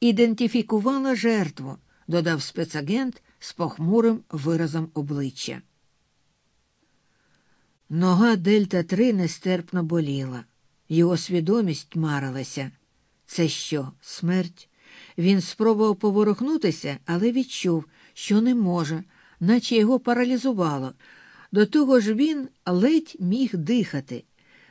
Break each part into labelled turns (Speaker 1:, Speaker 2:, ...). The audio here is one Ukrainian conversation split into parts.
Speaker 1: ідентифікувала жертву, додав спецагент з похмурим виразом обличчя. Нога Дельта 3 нестерпно боліла. Його свідомість марилася. Це що, смерть? Він спробував поворухнутися, але відчув, що не може, наче його паралізувало. До того ж він ледь міг дихати.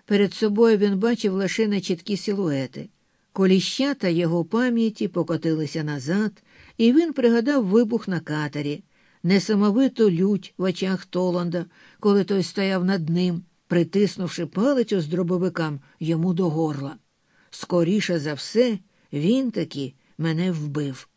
Speaker 1: Перед собою він бачив лише нечіткі силуети. Коліщата його пам'яті покотилися назад, і він пригадав вибух на катері, несамовиту лють в очах Толанда, коли той стояв над ним, притиснувши палицю з дробовикам йому до горла. Скоріше за все, він таки мене вбив.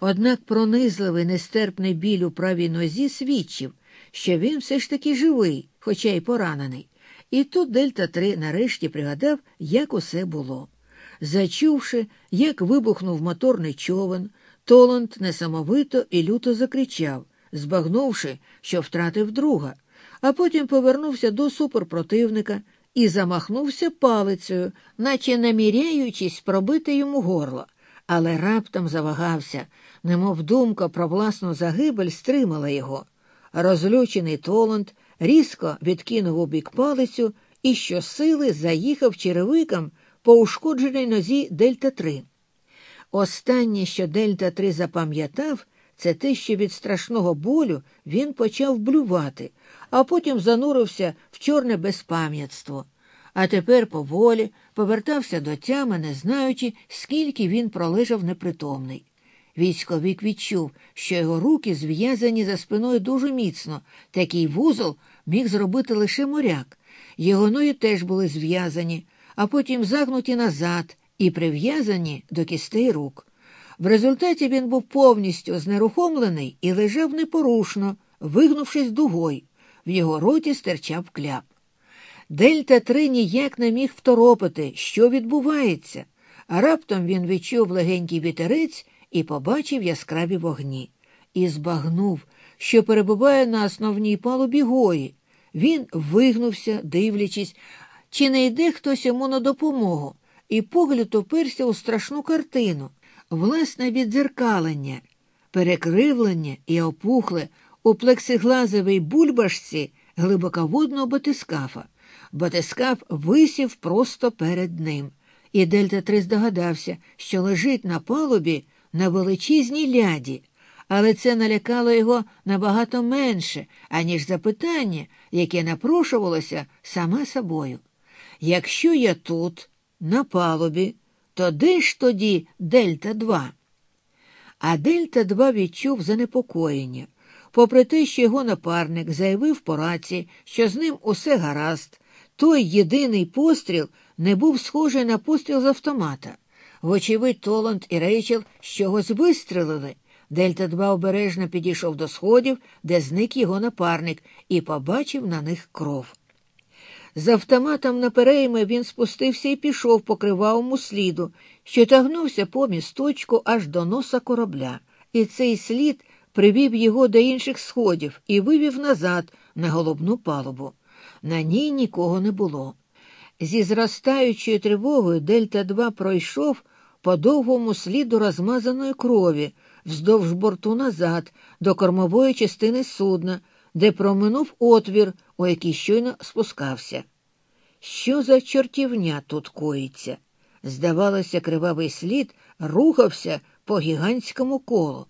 Speaker 1: Однак пронизливий нестерпний біль у правій нозі свідчив, що він все ж таки живий, хоча й поранений. І тут Дельта 3 нарешті пригадав, як усе було. Зачувши, як вибухнув моторний човен, Толанд несамовито і люто закричав, збагнувши, що втратив друга, а потім повернувся до суперпротивника і замахнувся палицею, наче наміряючись пробити йому горло, але раптом завагався, немов думка про власну загибель стримала його. Розлючений Толанд різко відкинув у бік палицю і щосили заїхав черевиком по ушкодженій нозі Дельта 3. Останнє, що Дельта 3 запам'ятав, це те, що від страшного болю він почав блювати, а потім занурився в чорне безпам'ятство. А тепер поволі повертався до тями, не знаючи, скільки він пролежав непритомний. Військовик відчув, що його руки зв'язані за спиною дуже міцно. Такий вузол міг зробити лише моряк. Його ноги теж були зв'язані, а потім загнуті назад і прив'язані до кістей рук. В результаті він був повністю знерухомлений і лежав непорушно, вигнувшись дугой. В його роті стирчав кляп. Дельта 3 ніяк не міг второпити, що відбувається, а раптом він відчув легенький вітерець і побачив яскраві вогні. І збагнув, що перебуває на основній палубі гої. Він вигнувся, дивлячись, чи не йде хтось йому на допомогу, і погляд уперся у страшну картину, власне віддзеркалення, перекривлення і опухле у плексиглазовій бульбашці глибоководного батискафа. Батискаф висів просто перед ним, і Дельта 3 здогадався, що лежить на палубі на величезній ляді, але це налякало його набагато менше, аніж запитання, яке напрошувалося саме собою. Якщо я тут, на палубі, то де ж тоді Дельта 2? А Дельта 2 відчув занепокоєння. Попри те, що його напарник заявив по раці, що з ним усе гаразд, той єдиний постріл не був схожий на постріл з автомата. Вочевидь, Толанд і Рейчел з чогось вистрелили. Дельта 2 обережно підійшов до сходів, де зник його напарник, і побачив на них кров. З автоматом на перейми він спустився і пішов по кривавому сліду, що тягнувся по місточку аж до носа корабля, і цей слід привів його до інших сходів і вивів назад на головну палубу. На ній нікого не було. Зі зростаючою тривогою Дельта 2 пройшов по довгому сліду розмазаної крові вздовж борту назад до кормової частини судна, де проминув отвір, у який щойно спускався. Що за чортівня тут коїться? Здавалося, кривавий слід рухався по гігантському колу.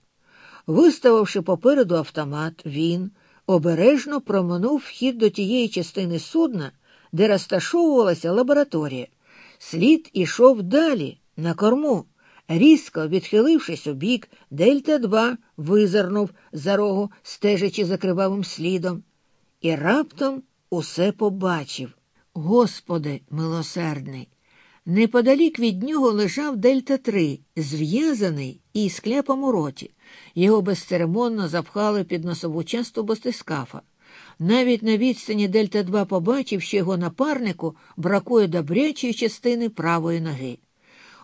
Speaker 1: Виставивши попереду автомат, він обережно проминув вхід до тієї частини судна, де розташовувалася лабораторія. Слід ішов далі, на корму. Різко відхилившись у бік, Дельта 2 визирнув за рогу, стежачи за кривавим слідом, і раптом усе побачив. Господи милосердний! Неподалік від нього лежав Дельта 3 зв'язаний і з у роті. Його безцеремонно запхали під носову частину батискафа. Навіть на відстані Дельта 2 побачив, що його напарнику бракує добрячої частини правої ноги.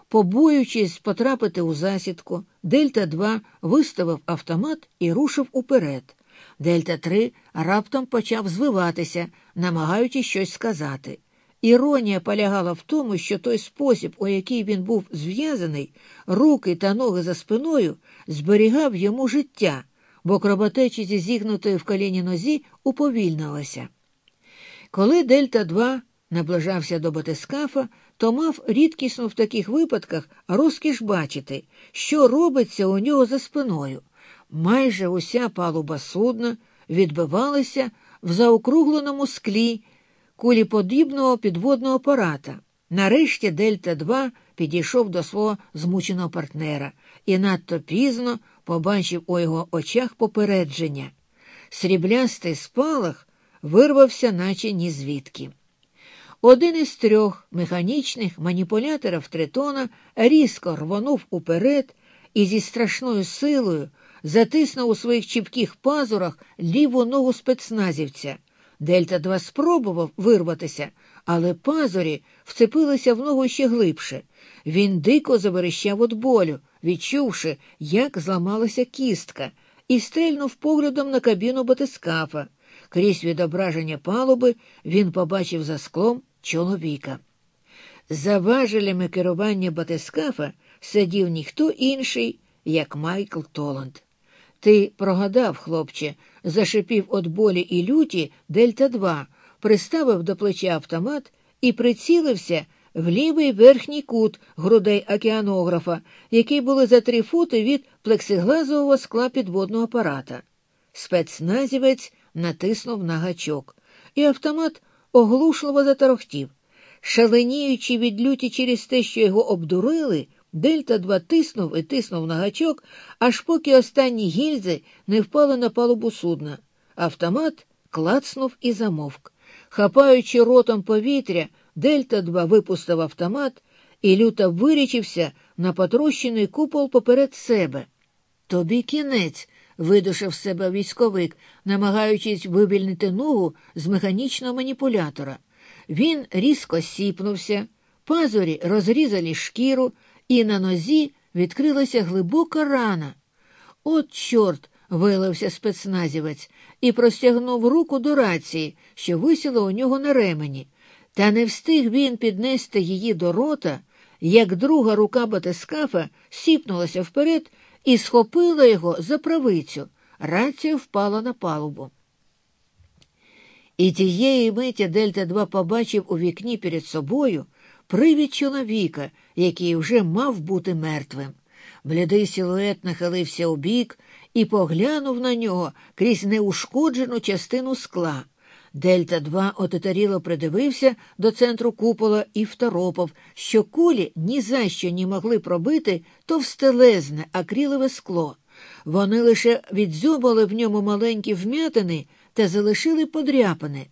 Speaker 1: Побоюючись потрапити у засідку, Дельта 2 виставив автомат і рушив уперед. Дельта 3 раптом почав звиватися, намагаючись щось сказати. Іронія полягала в тому, що той спосіб, у який він був зв'язаний, руки та ноги за спиною, зберігав йому життя, бо кровотечі зі зігнутої в коліні нозі уповільнилася. Коли Дельта 2 наближався до батискафа, то мав рідкісну в таких випадках розкіш бачити, що робиться у нього за спиною. Майже уся палуба судна відбивалася в заокругленому склі куліподібного підводного апарата. Нарешті Дельта 2 підійшов до свого змученого партнера і надто пізно побачив у його очах попередження. Сріблястий спалах вирвався, наче ні звідки. Один із трьох механічних маніпуляторів Тритона різко рвонув уперед і зі страшною силою затиснув у своїх чіпких пазурах ліву ногу спецназівця. Дельта 2 спробував вирватися, але пазурі вцепилися в ногу ще глибше. Він дико заверещав від болю, відчувши, як зламалася кістка, і стрельнув поглядом на кабіну батискафа. Крізь відображення палуби він побачив за склом чоловіка. За важелями керування батискафа сидів ніхто інший, як Майкл Толанд. Ти прогадав, хлопче, зашипів от болі і люті Дельта 2 приставив до плеча автомат і прицілився в лівий верхній кут грудей океанографа, які були за три фути від плексиглазового скла підводного апарата. Спецназівець натиснув на гачок, і автомат оглушливо заторохтів. Шаленіючи від люті через те, що його обдурили, Дельта 2 тиснув і тиснув на гачок, аж поки останні гільзи не впали на палубу судна. Автомат клацнув і замовк. Хапаючи ротом повітря, Дельта 2 випустив автомат і люто вирічився на потрощений купол поперед себе. Тобі кінець, видушив себе військовик, намагаючись вивільнити ногу з механічного маніпулятора. Він різко сіпнувся, пазурі розрізали шкіру, і на нозі відкрилася глибока рана. От, чорт, вилився спецназівець і простягнув руку до рації, що висіла у нього на ремені. Та не встиг він піднести її до рота, як друга рука батискафа сіпнулася вперед і схопила його за правицю. Рація впала на палубу. І тієї миті Дельта 2 побачив у вікні перед собою привид чоловіка, який вже мав бути мертвим. Блядий силует нахилився у бік і поглянув на нього крізь неушкоджену частину скла. Дельта 2 отетаріло придивився до центру купола і второпав, що кулі ні за що не могли пробити товстелезне акрилове скло. Вони лише відзьобали в ньому маленькі вм'ятини та залишили подряпини.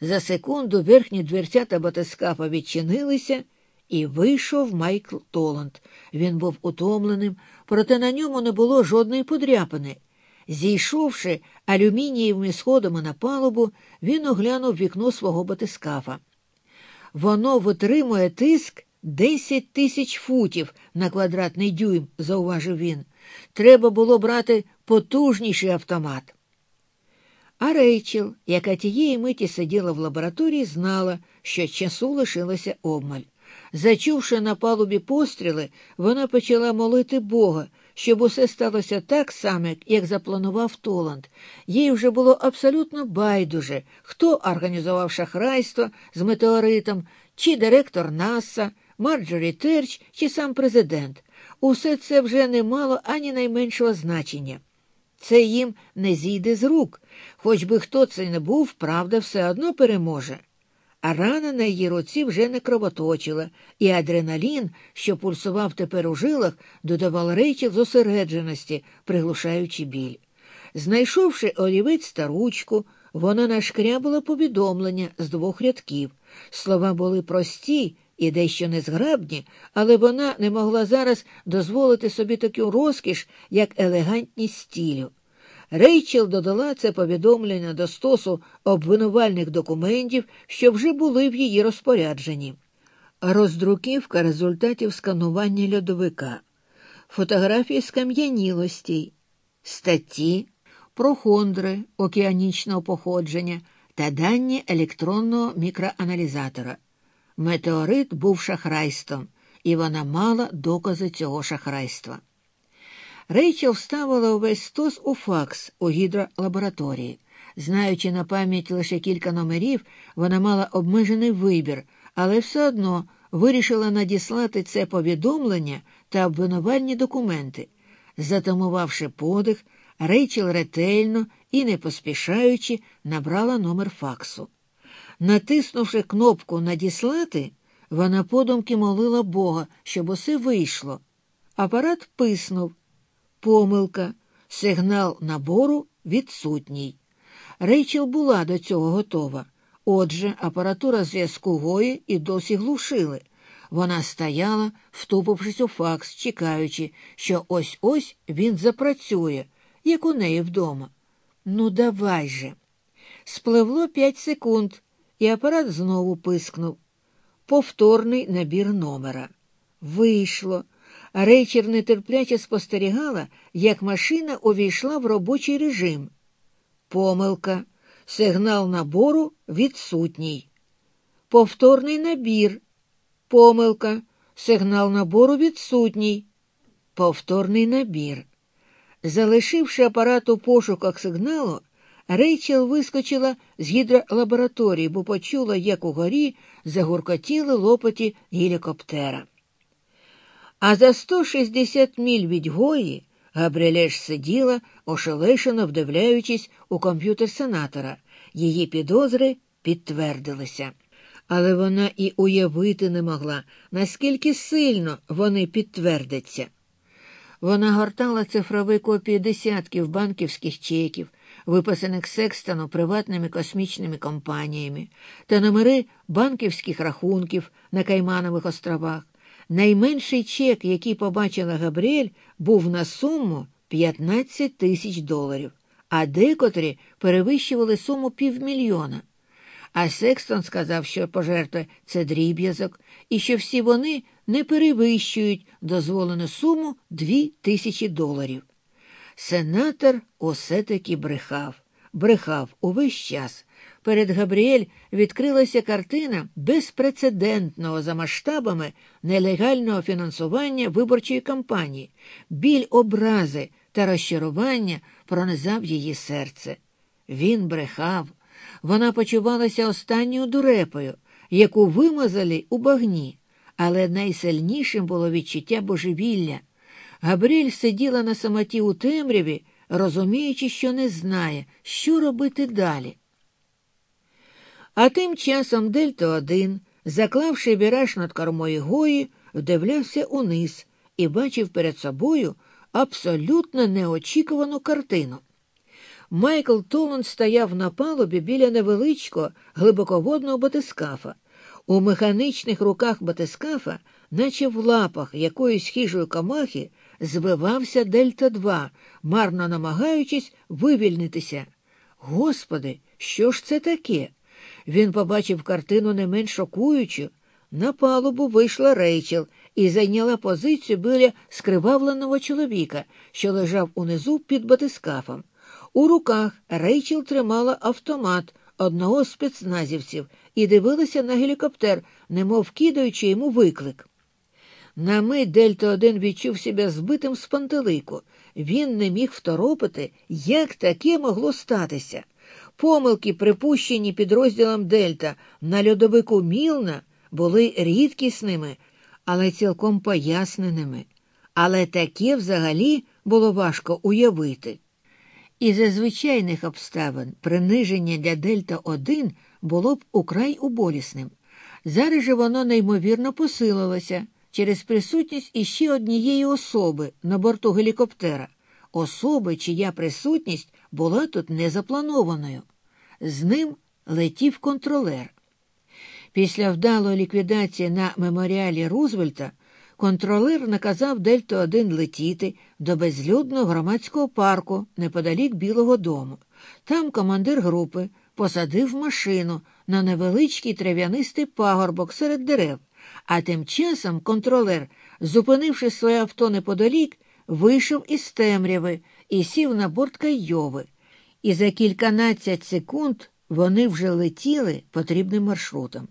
Speaker 1: За секунду верхні дверцята батискафа відчинилися, і вийшов Майкл Толанд. Він був утомленим, проте на ньому не було жодної подряпини. Зійшовши алюмінієвими сходами на палубу, він оглянув вікно свого батискафа. Воно витримує тиск 10 тисяч футів на квадратний дюйм, зауважив він. Треба було брати потужніший автомат. А Рейчел, яка тієї миті сиділа в лабораторії, знала, що часу лишилося обмаль. Зачувши на палубі постріли, вона почала молити Бога, щоб усе сталося так само, як запланував Толанд. Їй вже було абсолютно байдуже, хто організував шахрайство з метеоритом, чи директор НАСА, Марджорі Терч, чи сам президент. Усе це вже не мало ані найменшого значення. Це їм не зійде з рук, хоч би хто це не був, правда все одно переможе. А рана на її руці вже не кровоточила, і адреналін, що пульсував тепер у жилах, додавав речі зосередженості, приглушаючи біль. Знайшовши олівець та ручку, вона нашкрябила повідомлення з двох рядків. Слова були прості і дещо незграбні, але вона не могла зараз дозволити собі таку розкіш, як елегантність стілю. Рейчел додала це повідомлення до стосу обвинувальних документів, що вже були в її розпорядженні. Роздруківка результатів сканування льодовика, фотографії скам'янілостей, статті про хондри океанічного походження та дані електронного мікроаналізатора. Метеорит був шахрайством, і вона мала докази цього шахрайства. Рейчел вставила увесь стос у факс у гідролабораторії. Знаючи на пам'ять лише кілька номерів, вона мала обмежений вибір, але все одно вирішила надіслати це повідомлення та обвинувальні документи. Затамувавши подих, Рейчел ретельно і не поспішаючи набрала номер факсу. Натиснувши кнопку Надіслати, вона подумки молила Бога, щоб усе вийшло. Апарат писнув. Помилка, сигнал набору відсутній. Рейчел була до цього готова. Отже, апаратура зв'язку Гої і досі глушили. Вона стояла, втупившись у факс, чекаючи, що ось ось він запрацює, як у неї вдома. Ну, давай же. Спливло п'ять секунд, і апарат знову пискнув. Повторний набір номера. Вийшло. Рейчер нетерпляче спостерігала, як машина увійшла в робочий режим. Помилка. Сигнал набору відсутній. Повторний набір. Помилка. Сигнал набору відсутній. Повторний набір. Залишивши апарат у пошуках сигналу, Рейчел вискочила з гідролабораторії, бо почула, як угорі загуркотіли лопаті гелікоптера. А за 160 міль від Гої Габріелеш сиділа, ошелешено вдивляючись у комп'ютер сенатора. Її підозри підтвердилися. Але вона і уявити не могла, наскільки сильно вони підтвердяться. Вона гортала цифрові копії десятків банківських чеків, виписаних Секстану приватними космічними компаніями, та номери банківських рахунків на Кайманових островах. Найменший чек, який побачила Габріель, був на суму 15 тисяч доларів, а декотрі перевищували суму півмільйона. А Секстон сказав, що пожертви це дріб'язок, і що всі вони не перевищують дозволену суму дві тисячі доларів. Сенатор усе таки брехав, брехав увесь час. Перед Габріель відкрилася картина безпрецедентного за масштабами нелегального фінансування виборчої кампанії, біль образи та розчарування пронизав її серце. Він брехав. Вона почувалася останньою дурепою, яку вимазали у багні, але найсильнішим було відчуття божевілля. Габріель сиділа на самоті у темряві, розуміючи, що не знає, що робити далі. А тим часом Дельта 1 заклавши віраж над кормою гої, вдивлявся униз і бачив перед собою абсолютно неочікувану картину. Майкл Толанд стояв на палубі біля невеличкого глибоководного батискафа. У механічних руках батискафа, наче в лапах якоїсь хижої камахи, звивався Дельта 2 марно намагаючись вивільнитися. Господи, що ж це таке? Він побачив картину не менш шокуючу. На палубу вийшла Рейчел і зайняла позицію біля скривавленого чоловіка, що лежав унизу під батискафом. У руках Рейчел тримала автомат одного з спецназівців і дивилася на гелікоптер, немов кидаючи йому виклик. На мить Дельта 1 відчув себе збитим з пантелику. Він не міг второпити, як таке могло статися. Помилки, припущені підрозділом Дельта на льодовику Мілна, були рідкісними, але цілком пояснимими. Але таке взагалі було важко уявити. І за звичайних обставин приниження для Дельта 1 було б украй болісним. Зараз же воно неймовірно посилилося через присутність іще однієї особи на борту гелікоптера, особи, чия присутність була тут незапланованою. З ним летів контролер. Після вдалої ліквідації на меморіалі Рузвельта контролер наказав Дельту 1 летіти до безлюдного громадського парку неподалік Білого дому. Там командир групи посадив машину на невеличкий трав'янистий пагорбок серед дерев, а тим часом контролер, зупинивши своє авто неподалік, вийшов із темряви і сів на борт Кайови. І за кільканадцять секунд вони вже летіли потрібним маршрутом.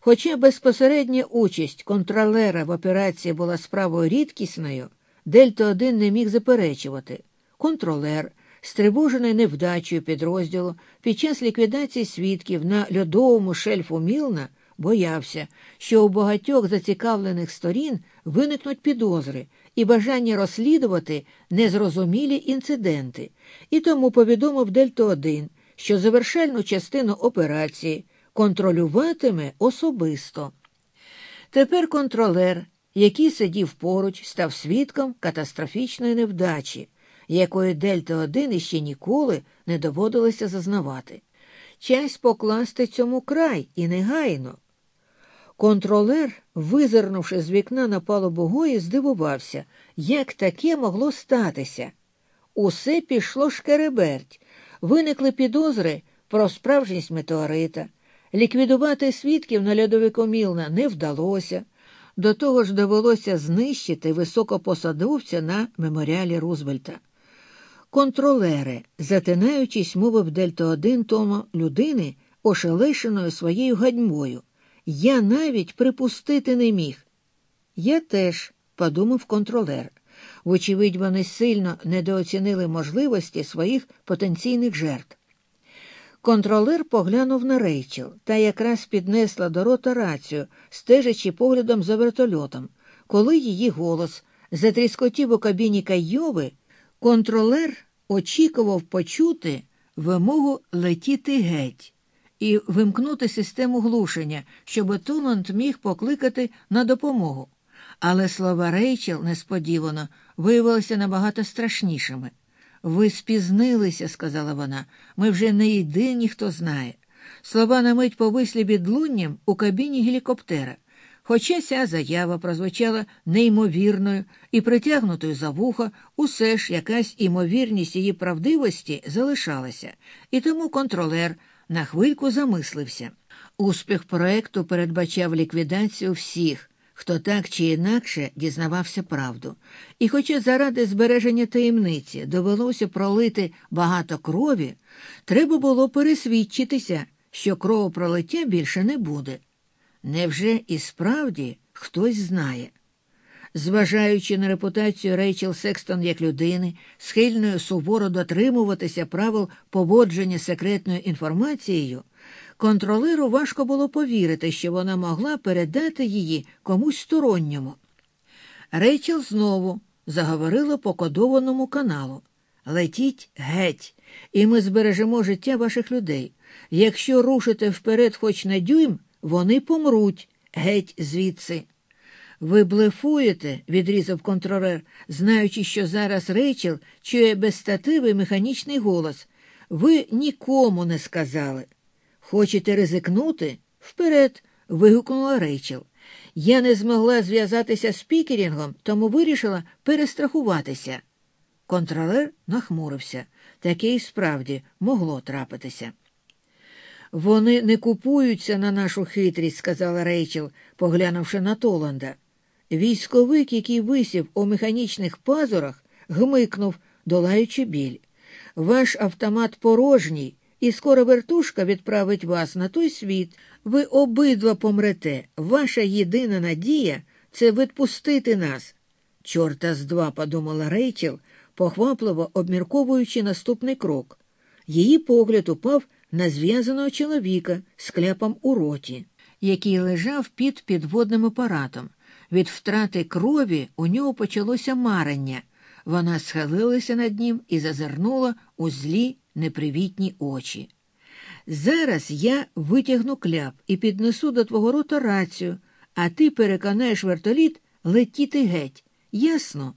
Speaker 1: Хоча безпосередня участь контролера в операції була справою рідкісною, Дельта 1 не міг заперечувати. Контролер, стривожений невдачею підрозділу під час ліквідації свідків на льодовому шельфу Мілна, боявся, що у багатьох зацікавлених сторін виникнуть підозри і бажання розслідувати незрозумілі інциденти, і тому повідомив Дельта 1 що завершальну частину операції контролюватиме особисто. Тепер контролер, який сидів поруч, став свідком катастрофічної невдачі, якої Дельта 1 іще ніколи не доводилося зазнавати. Час покласти цьому край і негайно. Контролер, визирнувши з вікна на палубу гої, здивувався, як таке могло статися. Усе пішло шкереберть, виникли підозри про справжність метеорита. Ліквідувати свідків на льодовику Мілна не вдалося. До того ж довелося знищити високопосадовця на меморіалі Рузвельта. Контролери, затинаючись, мовив Дельта 1 тому людини, ошелешеною своєю гадьмою. Я навіть припустити не міг. Я теж, подумав контролер. Вочевидь, вони сильно недооцінили можливості своїх потенційних жертв. Контролер поглянув на Рейчел та якраз піднесла до рота рацію, стежачи поглядом за вертольотом. Коли її голос затріскотів у кабіні Кайови, контролер очікував почути вимогу летіти геть і вимкнути систему глушення, щоб Туланд міг покликати на допомогу. Але слова Рейчел несподівано виявилися набагато страшнішими. Ви спізнилися, сказала вона, ми вже не єдині, хто знає. Слова на мить повисли відлунням у кабіні гелікоптера. Хоча ця заява прозвучала неймовірною і притягнутою за вухо, усе ж якась імовірність її правдивості залишалася, і тому контролер на хвильку замислився. Успіх проекту передбачав ліквідацію всіх, хто так чи інакше дізнавався правду. І, хоча заради збереження таємниці довелося пролити багато крові, треба було пересвідчитися, що кровопролиття більше не буде. Невже і справді хтось знає? Зважаючи на репутацію Рейчел Секстон як людини, схильною суворо дотримуватися правил поводження секретною інформацією, Контролеру важко було повірити, що вона могла передати її комусь сторонньому. Рейчел знову заговорила по кодованому каналу Летіть геть, і ми збережемо життя ваших людей. Якщо рушите вперед хоч на дюйм, вони помруть геть звідси. Ви блефуєте, відрізав контролер, знаючи, що зараз Рейчел чує без стативи механічний голос. Ви нікому не сказали. Хочете ризикнути? Вперед. вигукнула Рейчел. Я не змогла зв'язатися з пікерінгом, тому вирішила перестрахуватися. Контролер нахмурився. Таке й справді могло трапитися. Вони не купуються на нашу хитрість, сказала Рейчел, поглянувши на Толанда. Військовик, який висів у механічних пазурах, гмикнув, долаючи біль. Ваш автомат порожній і скоро вертушка відправить вас на той світ. Ви обидва помрете. Ваша єдина надія це відпустити нас. Чорта з два, подумала Рейчел, похвапливо обмірковуючи наступний крок. Її погляд упав на зв'язаного чоловіка з кляпом у роті, який лежав під підводним апаратом. Від втрати крові у нього почалося марення. Вона схилилася над ним і зазирнула у злі непривітні очі. Зараз я витягну кляп і піднесу до твого рота рацію, а ти переконаєш вертоліт летіти геть. Ясно?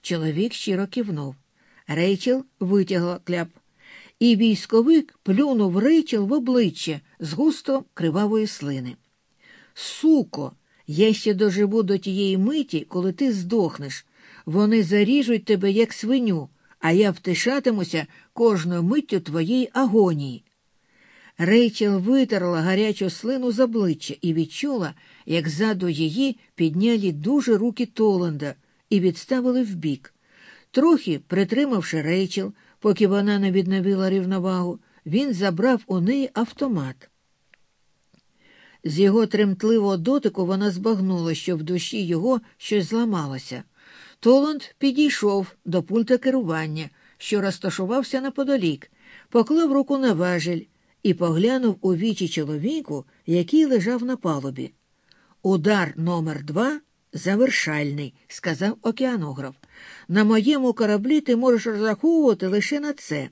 Speaker 1: Чоловік щиро кивнув. Рейчел витягла кляп, і військовик плюнув Рейчел в обличчя з густом кривавої слини. Суко, я ще доживу до тієї миті, коли ти здохнеш. Вони заріжуть тебе, як свиню, а я втишатимуся кожною миттю твоєї агонії. Рейчел витерла гарячу слину з обличчя і відчула, як ззаду її підняли дуже руки Толанда і відставили вбік. Трохи притримавши Рейчел, поки вона не відновила рівновагу, він забрав у неї автомат. З його тремтливого дотику вона збагнула, що в душі його щось зламалося. Толанд підійшов до пульта керування, що розташувався наподалік, поклав руку на важель і поглянув у вічі чоловіку, який лежав на палубі. Удар номер два завершальний, сказав океанограф. На моєму кораблі ти можеш розраховувати лише на це.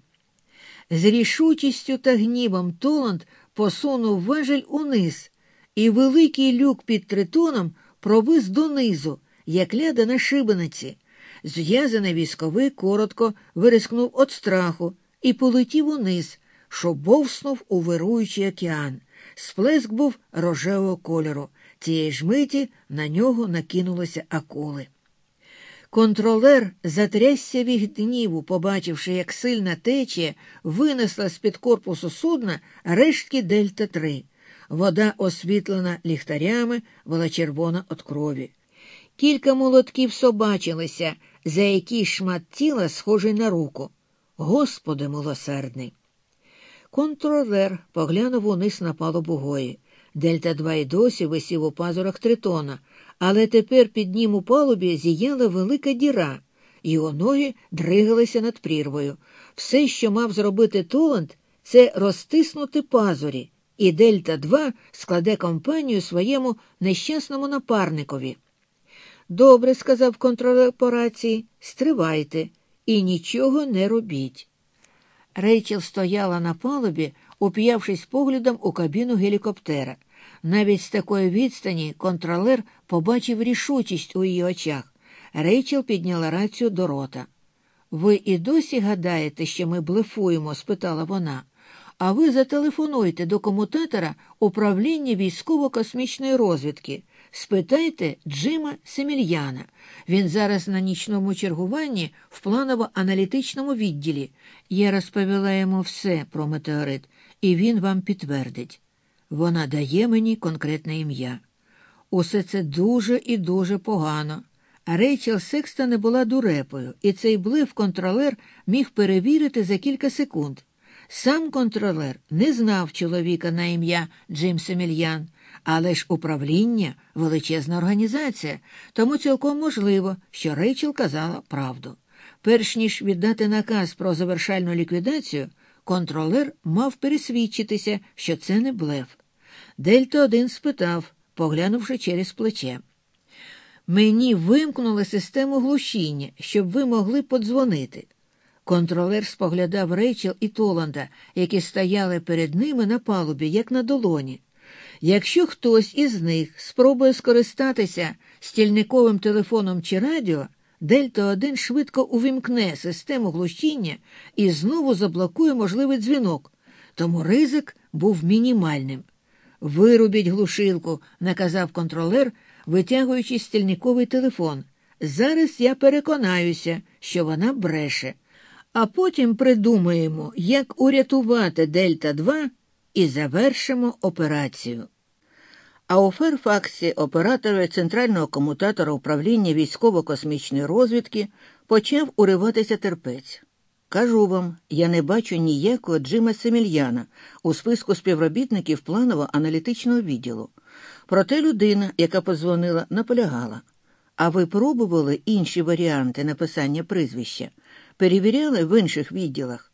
Speaker 1: З рішучістю та гнівом Толанд посунув важель униз, і великий люк під тритоном провис донизу, як ляда на шибениці. Зв'язаний військовий коротко вереснув від страху і полетів униз, шубовснув у вируючий океан. Сплеск був рожевого кольору. Цієї ж миті на нього накинулися акули. Контролер затрясся від гніву, побачивши, як сильна течія винесла з-під корпусу судна рештки Дельта 3 Вода, освітлена ліхтарями, була червона від крові. Кілька молотів собачилися, за який шмат тіла схожий на руку. Господи милосердний. Контролер поглянув униз на палубу Гої. Дельта 2 й досі висів у пазурах тритона, але тепер під ним у палубі зіяла велика діра, його ноги дригалися над прірвою. Все, що мав зробити Толанд, це розтиснути пазурі, і Дельта 2 складе компанію своєму нещасному напарникові. Добре, сказав контролер по рації, стривайте і нічого не робіть. Рейчел стояла на палубі, уп'явшись поглядом у кабіну гелікоптера. Навіть з такої відстані контролер побачив рішучість у її очах. Рейчел підняла рацію до рота. Ви і досі гадаєте, що ми блефуємо? спитала вона. А ви зателефонуйте до комутатора управління військово-космічної розвідки. Спитайте Джима Семільяна. Він зараз на нічному чергуванні в планово-аналітичному відділі. Я розповіла йому все про метеорит, і він вам підтвердить. Вона дає мені конкретне ім'я. Усе це дуже і дуже погано. Рейчел Секстон не була дурепою, і цей блеф контролер міг перевірити за кілька секунд. Сам контролер не знав чоловіка на ім'я Джим Семільян, але ж управління величезна організація, тому цілком можливо, що Рейчел казала правду. Перш ніж віддати наказ про завершальну ліквідацію, контролер мав пересвідчитися, що це не блеф. Дельта один спитав, поглянувши через плече. Мені вимкнути систему глушіння, щоб ви могли подзвонити. Контролер споглядав Рейчел і Толанда, які стояли перед ними на палубі, як на долоні. Якщо хтось із них спробує скористатися стільниковим телефоном чи радіо, Дельта 1 швидко увімкне систему глушіння і знову заблокує можливий дзвінок, тому ризик був мінімальним. Вирубіть глушилку, наказав контролер, витягуючи стільниковий телефон. Зараз я переконаюся, що вона бреше, а потім придумаємо, як урятувати Дельта 2 і завершимо операцію. А у Ферфаксі оператор центрального комутатора управління військово-космічної розвідки почав уриватися терпець. Кажу вам, я не бачу ніякого Джима Семільяна у списку співробітників планово-аналітичного відділу. Проте людина, яка позвонила, наполягала. А ви пробували інші варіанти написання прізвища? Перевіряли в інших відділах?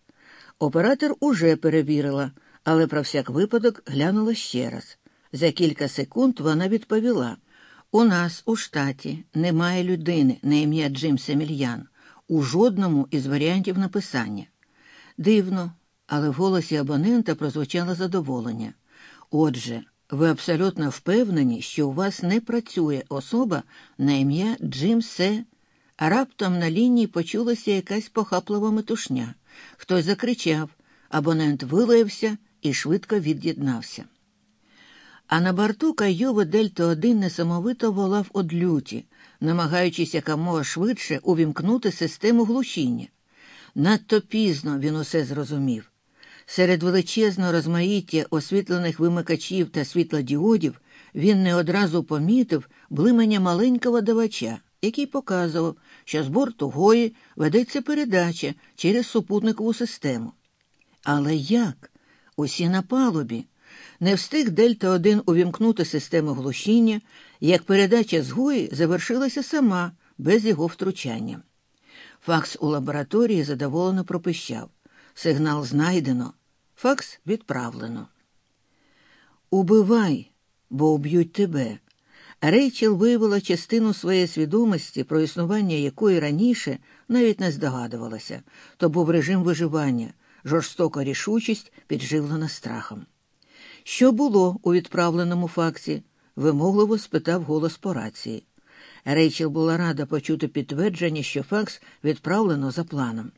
Speaker 1: Оператор уже перевірила, але про всяк випадок глянула ще раз. За кілька секунд вона відповіла: у нас у штаті немає людини на ім'я Джим Семільян у жодному із варіантів написання. Дивно, але в голосі абонента прозвучало задоволення. Отже, ви абсолютно впевнені, що у вас не працює особа на ім'я Джим Се. Раптом на лінії почулася якась похаплива метушня. Хтось закричав, абонент вилаявся і швидко від'єднався. А на борту Кайови Дельта 1 несамовито волав од люті, намагаючись якомога швидше увімкнути систему глушіння. Надто пізно він усе зрозумів. Серед величезного розмаїття освітлених вимикачів та світлодіодів він не одразу помітив блимання маленького давача, який показував, що з борту гої ведеться передача через супутникову систему. Але як? Усі на палубі. Не встиг Дельта 1 увімкнути систему глушіння, як передача згої завершилася сама, без його втручання. Факс у лабораторії задоволено пропищав. Сигнал знайдено, факс відправлено. Убивай, бо уб'ють тебе. Рейчел виявила частину своєї свідомості, про існування якої раніше навіть не здогадувалася, то був режим виживання, жорстока рішучість, підживлена страхом. Що було у відправленому факсі? вимогливо спитав голос по рації. Рейчел була рада почути підтвердження, що факс відправлено за планом.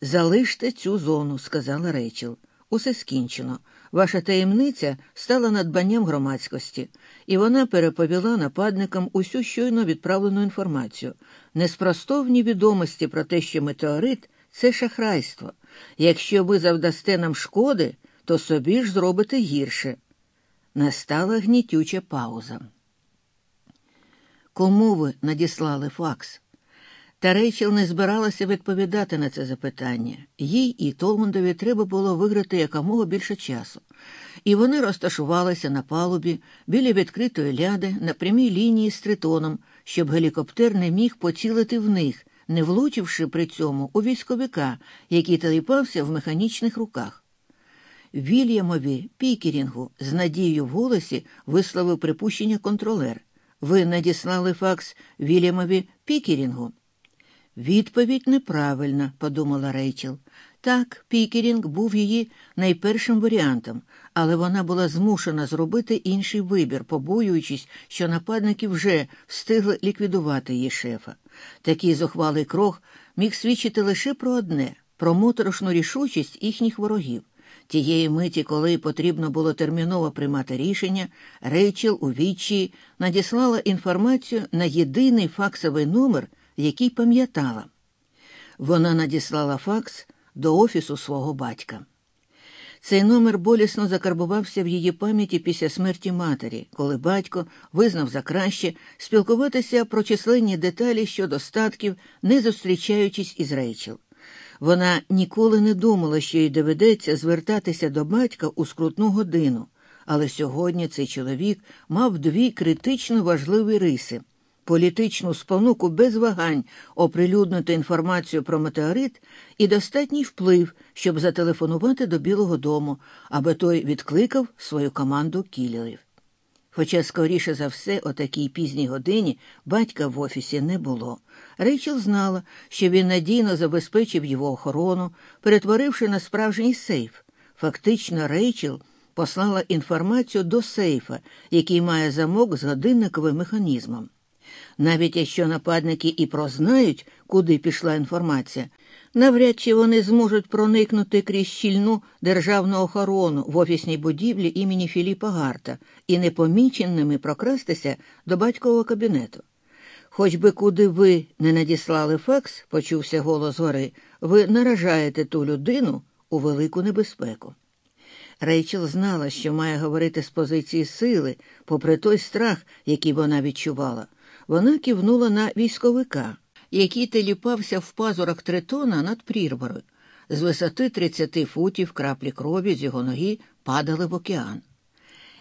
Speaker 1: Залиште цю зону, сказала Рейчел. Усе скінчено. Ваша таємниця стала надбанням громадськості, і вона переповіла нападникам усю щойно відправлену інформацію, неспростовні відомості про те, що метеорит це шахрайство. Якщо ви завдасте нам шкоди, то собі ж зробите гірше. Настала гнітюча пауза. Кому ви надіслали факс? Та Рейчел не збиралася відповідати на це запитання. Їй і Толмондові треба було виграти якомога більше часу. І вони розташувалися на палубі біля відкритої ляди на прямій лінії з тритоном, щоб гелікоптер не міг поцілити в них, не влучивши при цьому у військовика, який таліпався в механічних руках. Вільямові Пікерінгу з надією в голосі висловив припущення контролер. Ви надіслали факс Вільямові Пікерінгу? Відповідь неправильна, подумала Рейчел. Так, Пікерінг був її найпершим варіантом, але вона була змушена зробити інший вибір, побоюючись, що нападники вже встигли ліквідувати її шефа. Такий зухвалий крок міг свідчити лише про одне про моторошну рішучість їхніх ворогів. Тієї миті, коли потрібно було терміново приймати рішення, Рейчел у вічі надіслала інформацію на єдиний факсовий номер, який пам'ятала. Вона надіслала факс до офісу свого батька. Цей номер болісно закарбувався в її пам'яті після смерті матері, коли батько визнав за краще спілкуватися про численні деталі щодо статків, не зустрічаючись із Рейчел. Вона ніколи не думала, що їй доведеться звертатися до батька у скрутну годину, але сьогодні цей чоловік мав дві критично важливі риси політичну спонуку без вагань оприлюднити інформацію про метеорит і достатній вплив, щоб зателефонувати до Білого Дому, аби той відкликав свою команду кілерів. Хоча, скоріше за все, о такій пізній годині батька в офісі не було. Рейчел знала, що він надійно забезпечив його охорону, перетворивши на справжній сейф. Фактично, Рейчел послала інформацію до сейфа, який має замок з годинниковим механізмом. Навіть якщо нападники і прознають, куди пішла інформація, навряд чи вони зможуть проникнути крізь щільну державну охорону в офісній будівлі імені Філіпа Гарта і непоміченими прокрастися до батькового кабінету. Хоч би куди ви не надіслали факс, почувся голос гори, ви наражаєте ту людину у велику небезпеку. Рейчел знала, що має говорити з позиції сили, попри той страх, який вона відчувала. Вона кивнула на військовика, який теліпався в пазурах тритона над прірвою. З висоти 30 футів краплі крові з його ноги падали в океан.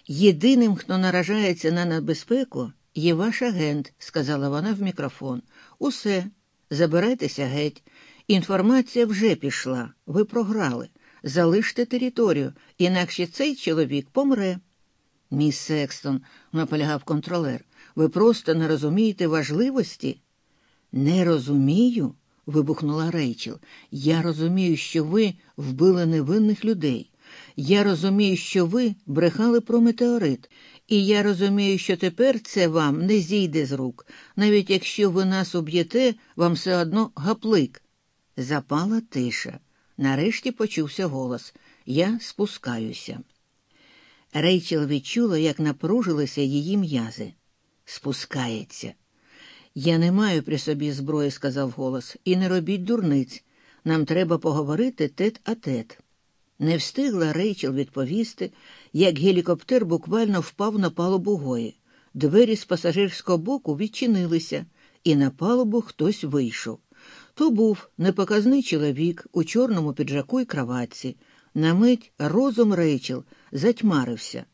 Speaker 1: Єдиним, хто наражається на небезпеку, є ваш агент, сказала вона в мікрофон. Усе, забирайтеся геть. Інформація вже пішла. Ви програли. Залиште територію, інакше цей чоловік помре. Міс Секстон, наполягав контролер, ви просто не розумієте важливості? Не розумію, вибухнула Рейчел. Я розумію, що ви вбили невинних людей. Я розумію, що ви брехали про метеорит, і я розумію, що тепер це вам не зійде з рук. Навіть якщо ви нас уб'єте, вам все одно гаплик. Запала тиша. Нарешті почувся голос Я спускаюся. Рейчел відчула, як напружилися її м'язи. Спускається. Я не маю при собі зброї, сказав голос, і не робіть дурниць. Нам треба поговорити тет а тет. Не встигла Рейчел відповісти, як гелікоптер буквально впав на палубу гої. Двері з пасажирського боку відчинилися, і на палубу хтось вийшов. То був непоказний чоловік у чорному піджаку й краватці, На мить розум Рейчел затьмарився.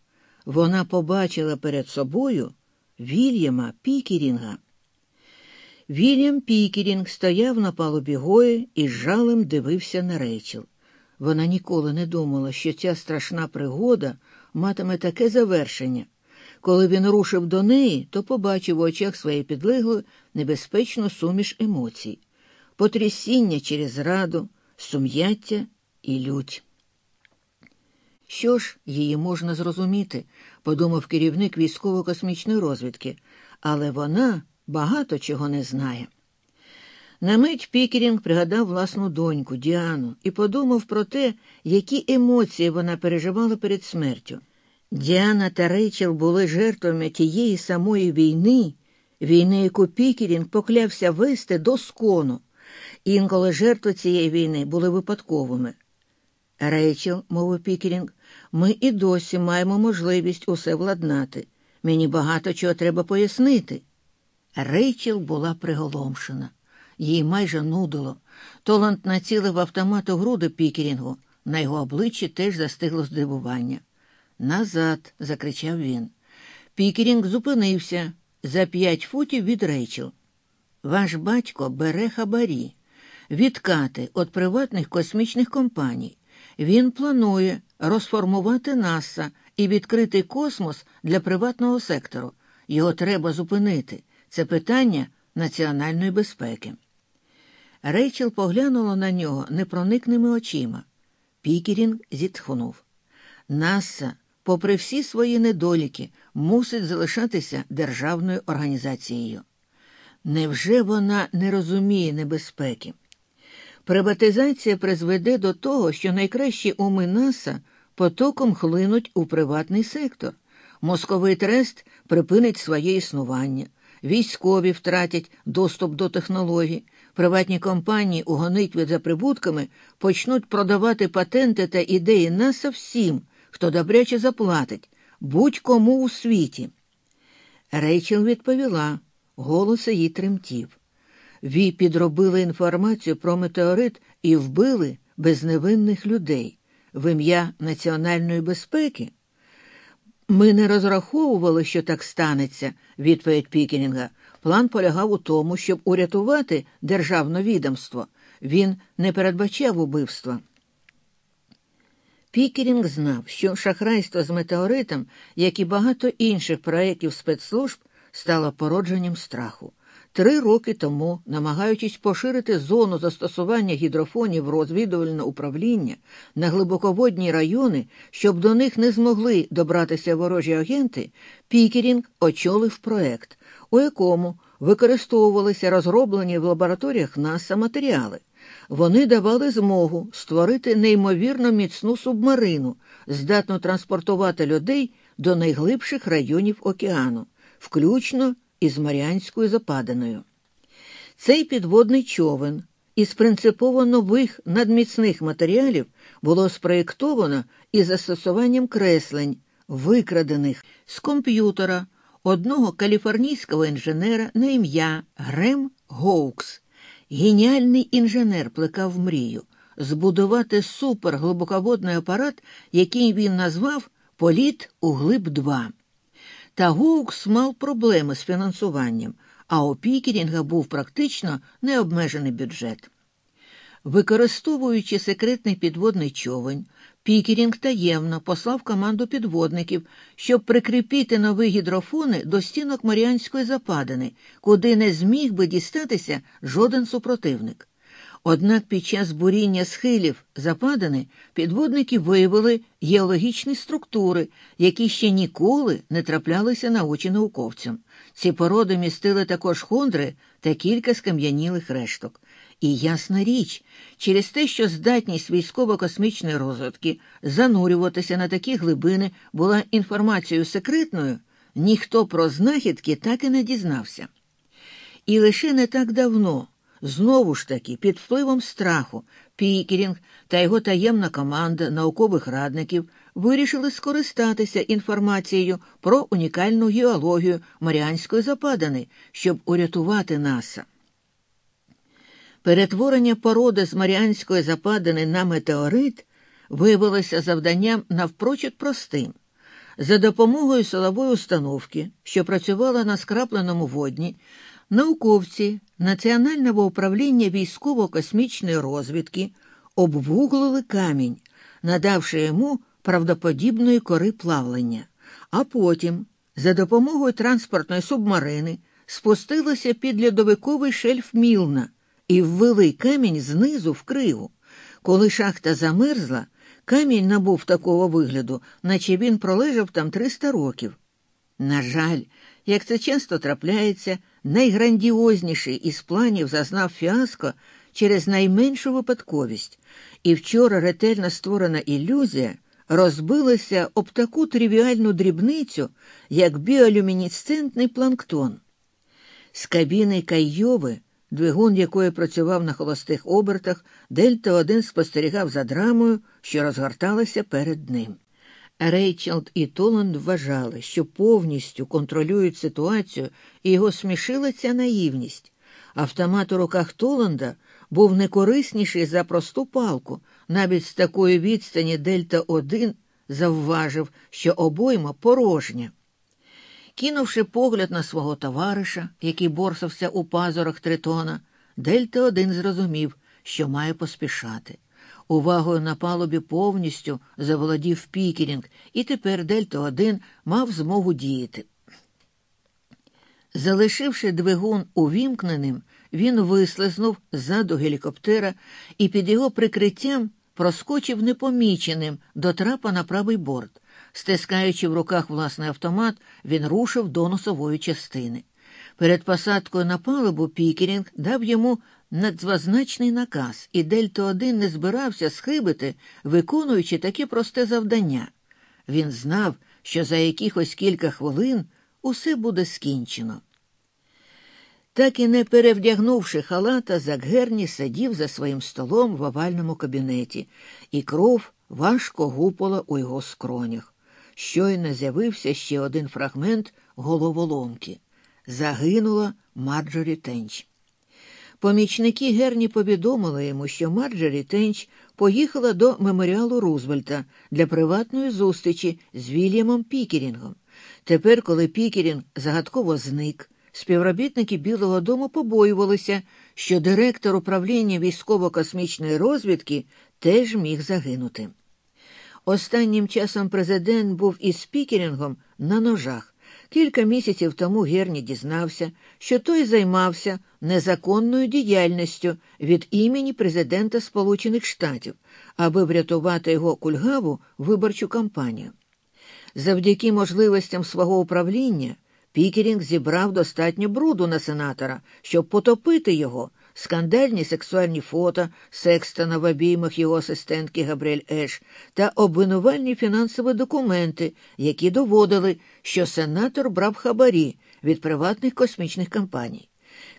Speaker 1: Вона побачила перед собою Вільяма Пікерінга. Вільям Пікерінг стояв на палубі Гої і з жалем дивився на Рейчел. Вона ніколи не думала, що ця страшна пригода матиме таке завершення. Коли він рушив до неї, то побачив у очах своєї підлеглої небезпечну суміш емоцій, потрясіння через раду, сум'яття і лють. Що ж, її можна зрозуміти, подумав керівник військово-космічної розвідки, але вона багато чого не знає. На мить Пікерінг пригадав власну доньку Діану і подумав про те, які емоції вона переживала перед смертю. Діана та Рейчел були жертвами тієї самої війни, війни, яку Пікерінг поклявся вести до скону. Інколи жертви цієї війни були випадковими. Рейчел, мовив Пікерінг, ми і досі маємо можливість усе владнати. Мені багато чого треба пояснити. Рейчел була приголомшена. Їй майже нудило. Толанд націлив автомат у груди Пікерінгу. На його обличчі теж застигло здивування. Назад, закричав він. Пікерінг зупинився за п'ять футів від Рейчел. Ваш батько бере хабарі, відкати від приватних космічних компаній. Він планує розформувати НАСА і відкрити космос для приватного сектору. Його треба зупинити. Це питання національної безпеки. Рейчел поглянула на нього непроникними очима. Пікерінг зітхнув. НАСА, попри всі свої недоліки, мусить залишатися державною організацією. Невже вона не розуміє небезпеки? Приватизація призведе до того, що найкращі уми НАСА потоком хлинуть у приватний сектор. Московий трест припинить своє існування, військові втратять доступ до технологій, приватні компанії у гонитві за прибутками почнуть продавати патенти та ідеї НАСА всім, хто добряче заплатить, будь-кому у світі. Рейчел відповіла, голос її тремтів. Ві підробили інформацію про метеорит і вбили безневинних людей в ім'я національної безпеки. Ми не розраховували, що так станеться, відповідь Пікінінга. План полягав у тому, щоб урятувати державне відомство. Він не передбачав убивства. Пікерінг знав, що шахрайство з метеоритом, як і багато інших проєктів спецслужб, стало породженням страху. Три роки тому, намагаючись поширити зону застосування гідрофонів розвідувального управління на глибоководні райони, щоб до них не змогли добратися ворожі агенти, Пікерінг очолив проект, у якому використовувалися розроблені в лабораторіях НАСА матеріали. Вони давали змогу створити неймовірно міцну субмарину, здатну транспортувати людей до найглибших районів океану, включно із Маріанською западиною. Цей підводний човен із принципово нових надміцних матеріалів було спроєктовано із застосуванням креслень, викрадених з комп'ютера одного каліфорнійського інженера на ім'я Грем Гоукс. Геніальний інженер плекав мрію збудувати суперглибоководний апарат, який він назвав Політ у глиб 2 Та Гоукс мав проблеми з фінансуванням, а у Пікерінга був практично необмежений бюджет. Використовуючи секретний підводний човен, Пікерінг таємно послав команду підводників, щоб прикріпити нові гідрофони до стінок Маріанської западини, куди не зміг би дістатися жоден супротивник. Однак під час буріння схилів западини підводники виявили геологічні структури, які ще ніколи не траплялися на очі науковцям. Ці породи містили також хондри та кілька скам'янілих решток. І ясна річ, через те, що здатність військово-космічної розвитки занурюватися на такі глибини була інформацією секретною, ніхто про знахідки так і не дізнався. І лише не так давно, знову ж таки, під впливом страху, Пікерінг та його таємна команда наукових радників вирішили скористатися інформацією про унікальну геологію Маріанської западини, щоб урятувати НАСА. Перетворення породи з Маріанської западини на метеорит виявилося завданням навпрочуд простим. За допомогою силової установки, що працювала на скрапленому водні, науковці Національного управління військово-космічної розвідки обвуглили камінь, надавши йому правдоподібної кори плавлення, а потім, за допомогою транспортної субмарини, спустилося під льодовиковий шельф Мілна і ввели камінь знизу в криву. Коли шахта замерзла, камінь набув такого вигляду, наче він пролежав там 300 років. На жаль, як це часто трапляється, найграндіозніший із планів зазнав фіаско через найменшу випадковість, і вчора ретельно створена ілюзія розбилася об таку тривіальну дрібницю, як біолюмінесцентний планктон. З кабіни Кайови, двигун якої працював на холостих обертах, Дельта 1 спостерігав за драмою, що розгорталася перед ним. Рейчел і Толанд вважали, що повністю контролюють ситуацію, і його смішила ця наївність. Автомат у руках Толанда був не корисніший за просту палку. Навіть з такої відстані Дельта 1 завважив, що обойма порожня. Кинувши погляд на свого товариша, який борсався у пазурах тритона, Дельта 1 зрозумів, що має поспішати. Увагою на палубі повністю заволодів Пікерінг, і тепер Дельта 1 мав змогу діяти. Залишивши двигун увімкненим, він вислизнув ззаду гелікоптера і під його прикриттям проскочив непоміченим до трапа на правий борт. Стискаючи в руках власний автомат, він рушив до носової частини. Перед посадкою на палубу Пікерінг дав йому надзвозначний наказ, і Дельто 1 не збирався схибити, виконуючи таке просте завдання. Він знав, що за якихось кілька хвилин усе буде скінчено. Так і не перевдягнувши халата, Зак Герні сидів за своїм столом в овальному кабінеті, і кров важко гупала у його скронях. Щойно з'явився ще один фрагмент головоломки. Загинула Марджорі Тенч. Помічники Герні повідомили йому, що Марджорі Тенч поїхала до меморіалу Рузвельта для приватної зустрічі з Вільямом Пікерінгом. Тепер, коли Пікерінг загадково зник, співробітники Білого Дому побоювалися, що директор управління військово-космічної розвідки теж міг загинути. Останнім часом президент був із Пікерінгом на ножах. Кілька місяців тому Герні дізнався, що той займався незаконною діяльністю від імені президента Сполучених Штатів, аби врятувати його кульгаву виборчу кампанію. Завдяки можливостям свого управління Пікерінг зібрав достатньо бруду на сенатора, щоб потопити його. Скандальні сексуальні фото Секстона в обіймах його асистентки Габріель Еш та обвинувальні фінансові документи, які доводили, що сенатор брав хабарі від приватних космічних компаній.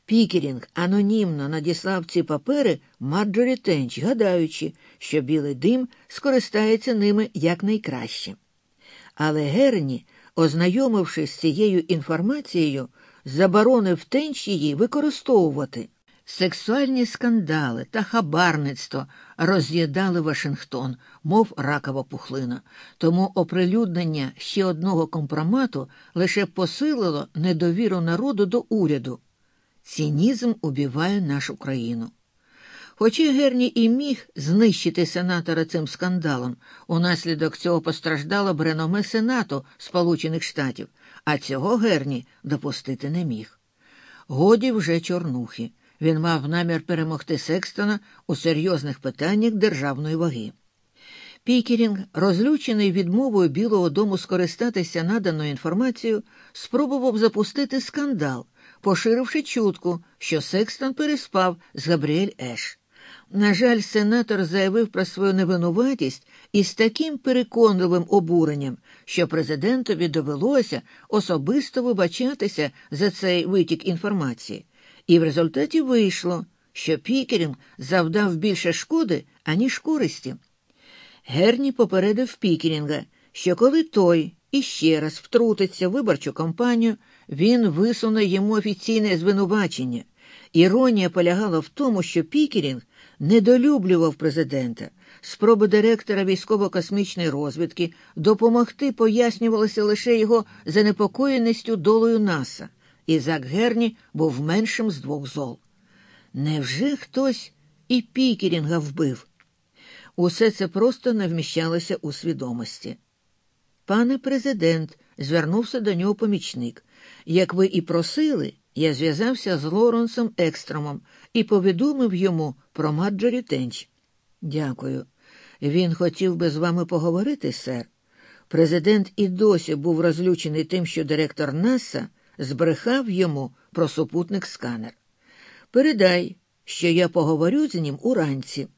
Speaker 1: Пікерінг анонімно надіслав ці папери Марджорі Тенч, гадаючи, що білий дим скористається ними якнайкраще. Але Герні ознайомившись з цією інформацією, заборонив тенч її використовувати. Сексуальні скандали та хабарництво роз'їдали Вашингтон, мов ракова пухлина, тому оприлюднення ще одного компромату лише посилило недовіру народу до уряду. Цінізм убиває нашу країну. Хоча Герні і міг знищити сенатора цим скандалом, унаслідок цього постраждало б реноме Сенату Сполучених Штатів, а цього Герні допустити не міг. Годі вже чорнухи. Він мав намір перемогти Секстона у серйозних питаннях державної ваги. Пікерінг, розлючений відмовою Білого дому скористатися наданою інформацією, спробував запустити скандал, поширивши чутку, що Секстон переспав з Габріель Еш. На жаль, сенатор заявив про свою невинуватість із таким переконливим обуренням, що президентові довелося особисто вибачатися за цей витік інформації, і в результаті вийшло, що Пікерінг завдав більше шкоди, аніж користі. Герні попередив Пікерінга, що коли той іще раз втрутиться в виборчу кампанію, він висуне йому офіційне звинувачення Іронія полягала в тому, що Пікерінг недолюблював президента. Спроби директора військово-космічної розвідки допомогти пояснювалися лише його занепокоєністю долою НАСА, і Зак Герні був меншим з двох зол. Невже хтось і Пікерінга вбив? Усе це просто не вміщалося у свідомості. Пане президент, звернувся до нього помічник. Як ви і просили, я зв'язався з Лоренсом Екстромом і повідомив йому про Маджорі Тенч. Дякую. Він хотів би з вами поговорити, сер. Президент і досі був розлючений тим, що директор НАСА збрехав йому про супутник сканер. Передай, що я поговорю з ним уранці.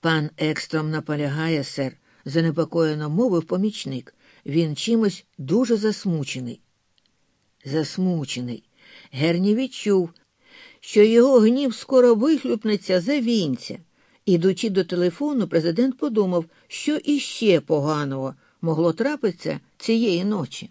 Speaker 1: Пан Екстром наполягає, сер, занепокоєно мовив помічник. Він чимось дуже засмучений. Засмучений. Герні відчув, що його гнів скоро вихлюпнеться за вінця. Ідучи до телефону, президент подумав, що іще поганого могло трапитися цієї ночі.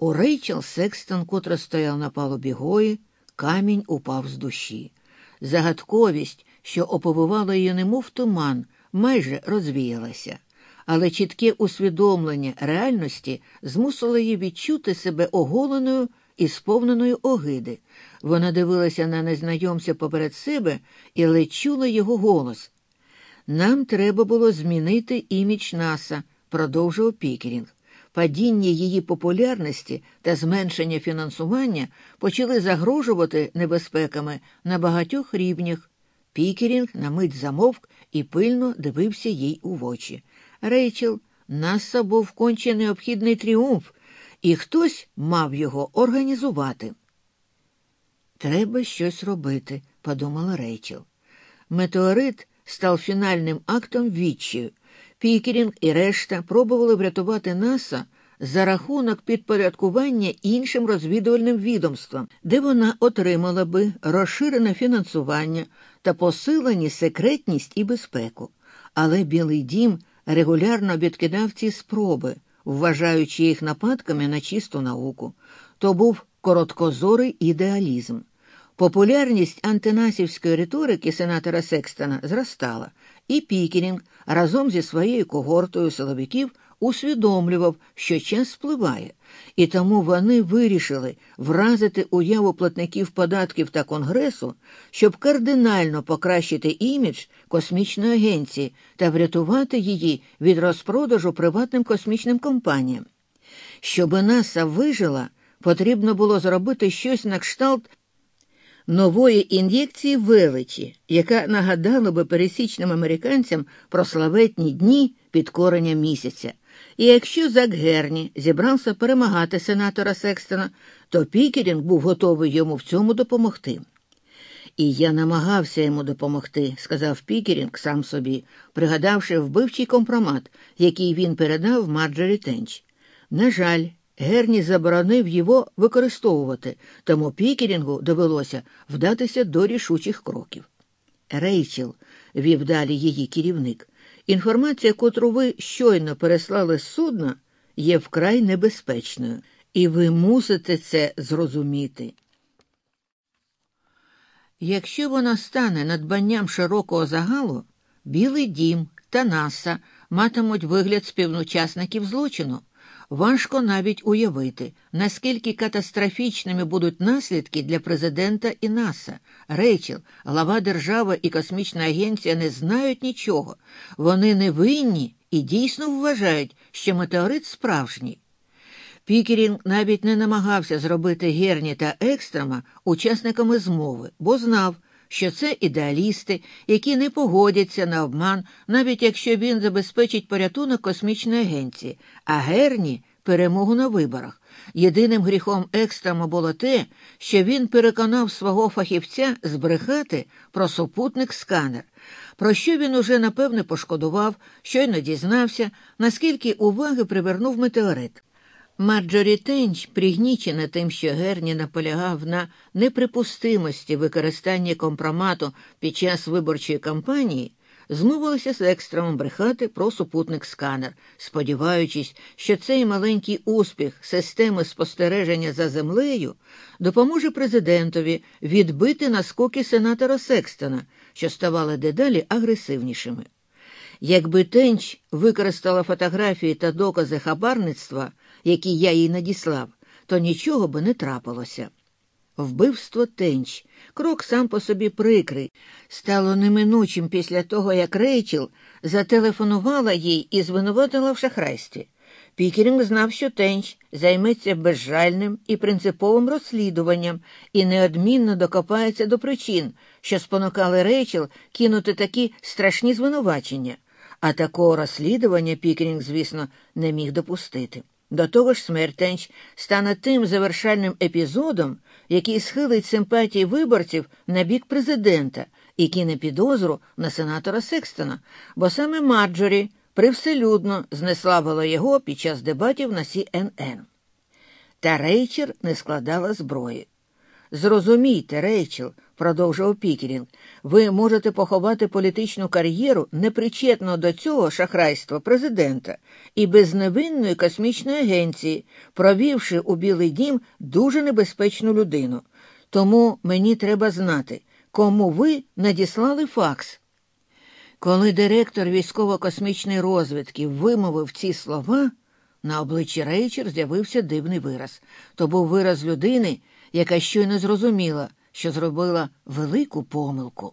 Speaker 1: У Рейчел Секстон, котра стояв на палубі гої, камінь упав з душі. Загадковість, що оповивала її немов туман, майже розвіялася, але чітке усвідомлення реальності змусило її відчути себе оголеною і сповненою огиди. Вона дивилася на незнайомця поперед себе і ледь чула його голос. Нам треба було змінити імідж Наса, продовжував Пікерінг. Падіння її популярності та зменшення фінансування почали загрожувати небезпеками на багатьох рівнях. Пікерінг на мить замовк і пильно дивився їй у вочі. Рейчел, Наса був конче необхідний тріумф, і хтось мав його організувати. Треба щось робити, подумала Рейчел. Метеорит став фінальним актом відчаю. Пікерінг і решта пробували врятувати НАСА за рахунок підпорядкування іншим розвідувальним відомствам, де вона отримала би розширене фінансування та посилені секретність і безпеку. Але Білий дім регулярно відкидав ці спроби, вважаючи їх нападками на чисту науку. То був короткозорий ідеалізм. Популярність антинасівської риторики сенатора Секстона зростала, і Пікерінг разом зі своєю когортою силовиків усвідомлював, що час спливає, і тому вони вирішили вразити уяву платників податків та конгресу, щоб кардинально покращити імідж космічної агенції та врятувати її від розпродажу приватним космічним компаніям. Щоб НАСА вижила, потрібно було зробити щось на кшталт нової ін'єкції величі, яка нагадала би пересічним американцям про славетні дні підкорення місяця. І якщо Зак Герні зібрався перемагати сенатора Секстона, то Пікерінг був готовий йому в цьому допомогти. І я намагався йому допомогти, сказав Пікерінг сам собі, пригадавши вбивчий компромат, який він передав Марджорі Тенч. На жаль, Герні заборонив його використовувати, тому Пікерінгу довелося вдатися до рішучих кроків. Рейчел, вів далі її керівник, інформація, котру ви щойно переслали з судна, є вкрай небезпечною, і ви мусите це зрозуміти. Якщо вона стане надбанням широкого загалу, Білий дім та НАСА матимуть вигляд співучасників злочину. Важко навіть уявити, наскільки катастрофічними будуть наслідки для президента і НАСА. Рейчел, глава держави і космічна агенція не знають нічого. Вони не винні і дійсно вважають, що метеорит справжній. Пікерінг навіть не намагався зробити Герні та Екстрема учасниками змови, бо знав, що це ідеалісти, які не погодяться на обман, навіть якщо він забезпечить порятунок космічної агенції, а Герні перемогу на виборах. Єдиним гріхом Екстрема було те, що він переконав свого фахівця збрехати про супутник сканер, про що він уже напевне пошкодував, щойно дізнався, наскільки уваги привернув метеорит. Марджорі Тенч, пригнічена тим, що Герні наполягав на неприпустимості використання компромату під час виборчої кампанії, змовилися з екстремом брехати про супутник сканер, сподіваючись, що цей маленький успіх системи спостереження за землею допоможе президентові відбити наскоки сенатора Секстона, що ставали дедалі агресивнішими. Якби Тенч використала фотографії та докази хабарництва, які я їй надіслав, то нічого би не трапилося. Вбивство Тенч, крок сам по собі прикрий, стало неминучим після того, як Рейчел зателефонувала їй і звинуватила в шахрайстві. Пікерінг знав, що Тенч займеться безжальним і принциповим розслідуванням і неодмінно докопається до причин, що спонукали Рейчел кинути такі страшні звинувачення, а такого розслідування Пікерінг, звісно, не міг допустити. До того ж, смерть Тенч стане тим завершальним епізодом, який схилить симпатії виборців на бік президента і кине підозру на сенатора Секстона, бо саме Марджорі привселюдно знеславила його під час дебатів на CNN. Та Рейчер не складала зброї. Зрозумійте, Рейчел, продовжував Пікерінг, ви можете поховати політичну кар'єру непричетно до цього шахрайства президента і безневинної космічної агенції, провівши у Білий дім дуже небезпечну людину. Тому мені треба знати, кому ви надіслали факс. Коли директор військово-космічної розвідки вимовив ці слова, на обличчі Рейчер з'явився дивний вираз. То був вираз людини, яка щойно зрозуміла, що зробила велику помилку.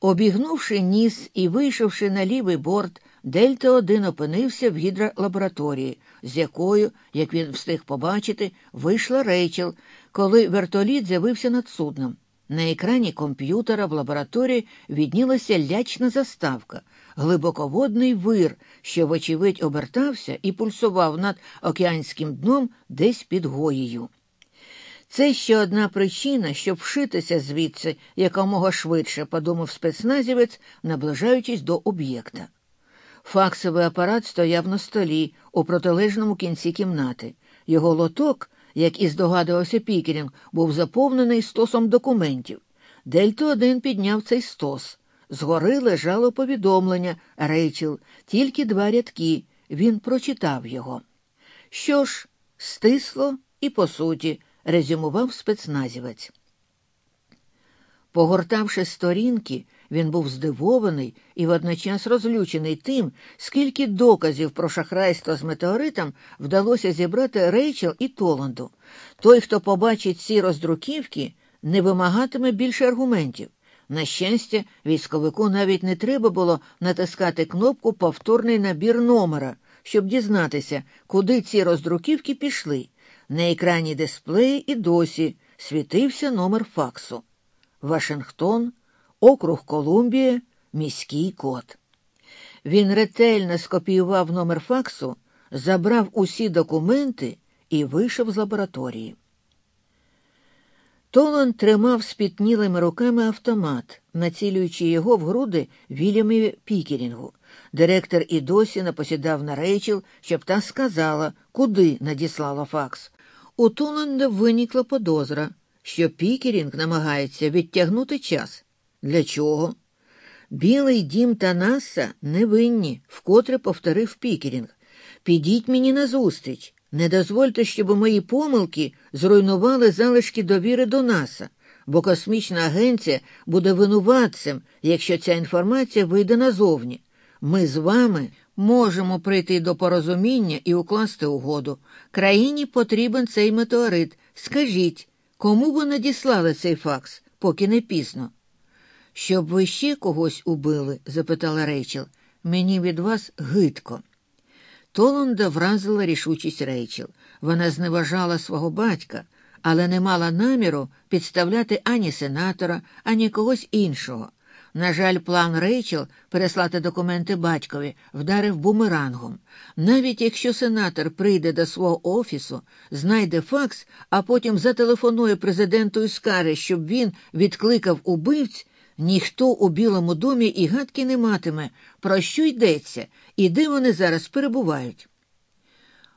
Speaker 1: Обігнувши ніс і вийшовши на лівий борт, Дельта 1 опинився в гідролабораторії, з якою, як він встиг побачити, вийшла Рейчел, коли вертоліт з'явився над судном. На екрані комп'ютера в лабораторії віднілася лячна заставка, глибоководний вир, що, вочевидь, обертався і пульсував над океанським дном десь під гоєю. Це ще одна причина, щоб вшитися звідси якомога швидше, подумав спецназівець, наближаючись до об'єкта. Факсовий апарат стояв на столі у протилежному кінці кімнати. Його лоток, як і здогадувався Пікерінг, був заповнений стосом документів. Дельто один підняв цей стос. Згори лежало повідомлення Рейчел, тільки два рядки. Він прочитав його. Що ж, стисло і по суті резюмував спецназівець. Погортавши сторінки, він був здивований і водночас розлючений тим, скільки доказів про шахрайство з метеоритом вдалося зібрати Рейчел і Толанду. Той, хто побачить ці роздруківки, не вимагатиме більше аргументів. На щастя, військовику навіть не треба було натискати кнопку Повторний набір номера, щоб дізнатися, куди ці роздруківки пішли. На екрані дисплеї і досі світився номер факсу. Вашингтон, округ Колумбія, міський код. Він ретельно скопіював номер факсу, забрав усі документи і вийшов з лабораторії. Толан тримав спітнілими руками автомат, націлюючи його в груди Вільямі Пікерінгу. Директор і досі напосідав на Рейчел, щоб та сказала, куди надіслала факс. У Толанда виникла подозра, що Пікерінг намагається відтягнути час. Для чого? Білий дім та Наса невинні, вкотре повторив Пікерінг. Підіть мені назустріч. Не дозвольте, щоб мої помилки зруйнували залишки довіри до НАСА, бо космічна агенція буде винуватцем, якщо ця інформація вийде назовні. Ми з вами можемо прийти до порозуміння і укласти угоду. Країні потрібен цей метеорит. Скажіть, кому ви надіслали цей факс, поки не пізно? Щоб ви ще когось убили? запитала Рейчел. Мені від вас гидко. Толонда вразила рішучість Рейчел. Вона зневажала свого батька, але не мала наміру підставляти ані сенатора, ані когось іншого. На жаль, план Рейчел переслати документи батькові вдарив бумерангом. Навіть якщо сенатор прийде до свого офісу, знайде факс, а потім зателефонує президенту і скаже, щоб він відкликав убивць, ніхто у Білому домі і гадки не матиме, про що йдеться і де вони зараз перебувають.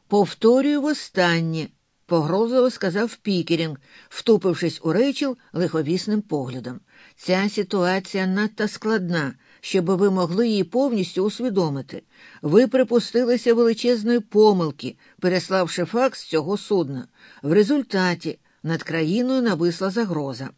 Speaker 1: Повторюю востаннє, погрозливо сказав Пікерінг, втупившись у Рейчел лиховісним поглядом. Ця ситуація надто складна, щоб ви могли її повністю усвідомити. Ви припустилися величезної помилки, переславши факс цього судна. В результаті над країною нависла загроза.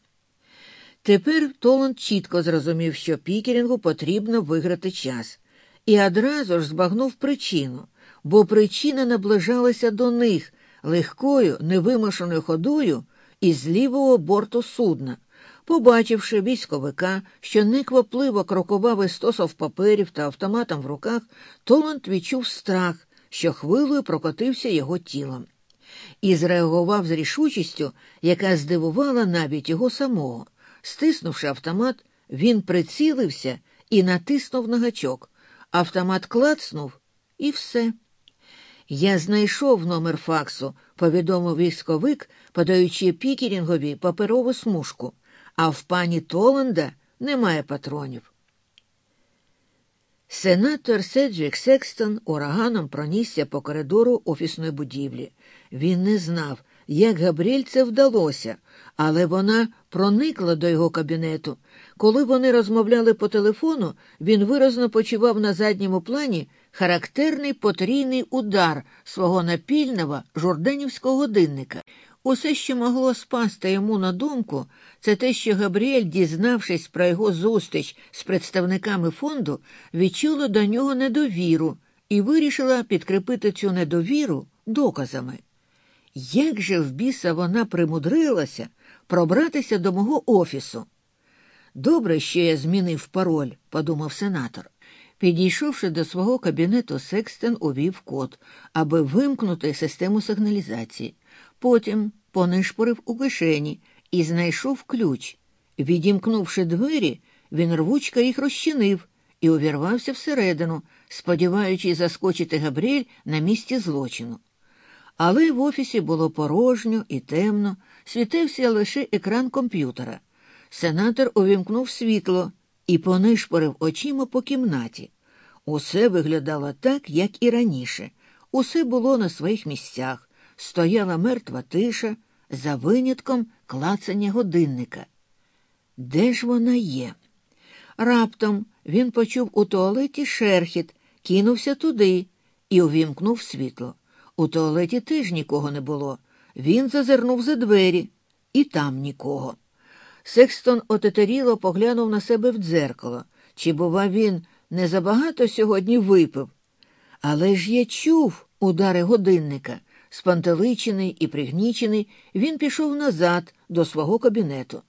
Speaker 1: Тепер Толанд чітко зрозумів, що Пікерінгу потрібно виграти час, і одразу ж збагнув причину, бо причина наближалася до них легкою, невимушеною ходою із лівого борту судна. Побачивши військовика, що неквапливо крокував із стосов паперів та автоматом в руках, Толанд відчув страх, що хвилою прокотився його тілом, і зреагував з рішучістю, яка здивувала навіть його самого. Стиснувши автомат, він прицілився і натиснув на гачок. Автомат клацнув і все. Я знайшов номер факсу, повідомив військовик, подаючи пікерінгові паперову смужку, а в пані Толанда немає патронів. Сенатор Седжвік Секстон ураганом пронісся по коридору офісної будівлі. Він не знав, як Габріель це вдалося, але вона проникла до його кабінету. Коли вони розмовляли по телефону, він виразно почував на задньому плані характерний потрійний удар свого напільного журденівського годинника. Усе, що могло спасти йому на думку, це те, що Габріель, дізнавшись про його зустріч з представниками фонду, відчула до нього недовіру і вирішила підкріпити цю недовіру доказами. Як же в біса вона примудрилася пробратися до мого офісу? Добре, що я змінив пароль, подумав сенатор. Підійшовши до свого кабінету, Секстен увів код, аби вимкнути систему сигналізації. Потім понишпорив у кишені і знайшов ключ. Відімкнувши двері, він рвучка їх розчинив і увірвався всередину, сподіваючись заскочити Габріель на місці злочину. Але в офісі було порожньо і темно, світився лише екран комп'ютера. Сенатор увімкнув світло і понишпорив очима по кімнаті. Усе виглядало так, як і раніше. Усе було на своїх місцях. Стояла мертва тиша за винятком клацання годинника. Де ж вона є? Раптом він почув у туалеті шерхіт, кинувся туди і увімкнув світло. У туалеті теж нікого не було. Він зазирнув за двері, і там нікого. Секстон отетеріло поглянув на себе в дзеркало. Чи, бува, він не забагато сьогодні випив? Але ж я чув удари годинника. Спантеличений і пригнічений, він пішов назад до свого кабінету.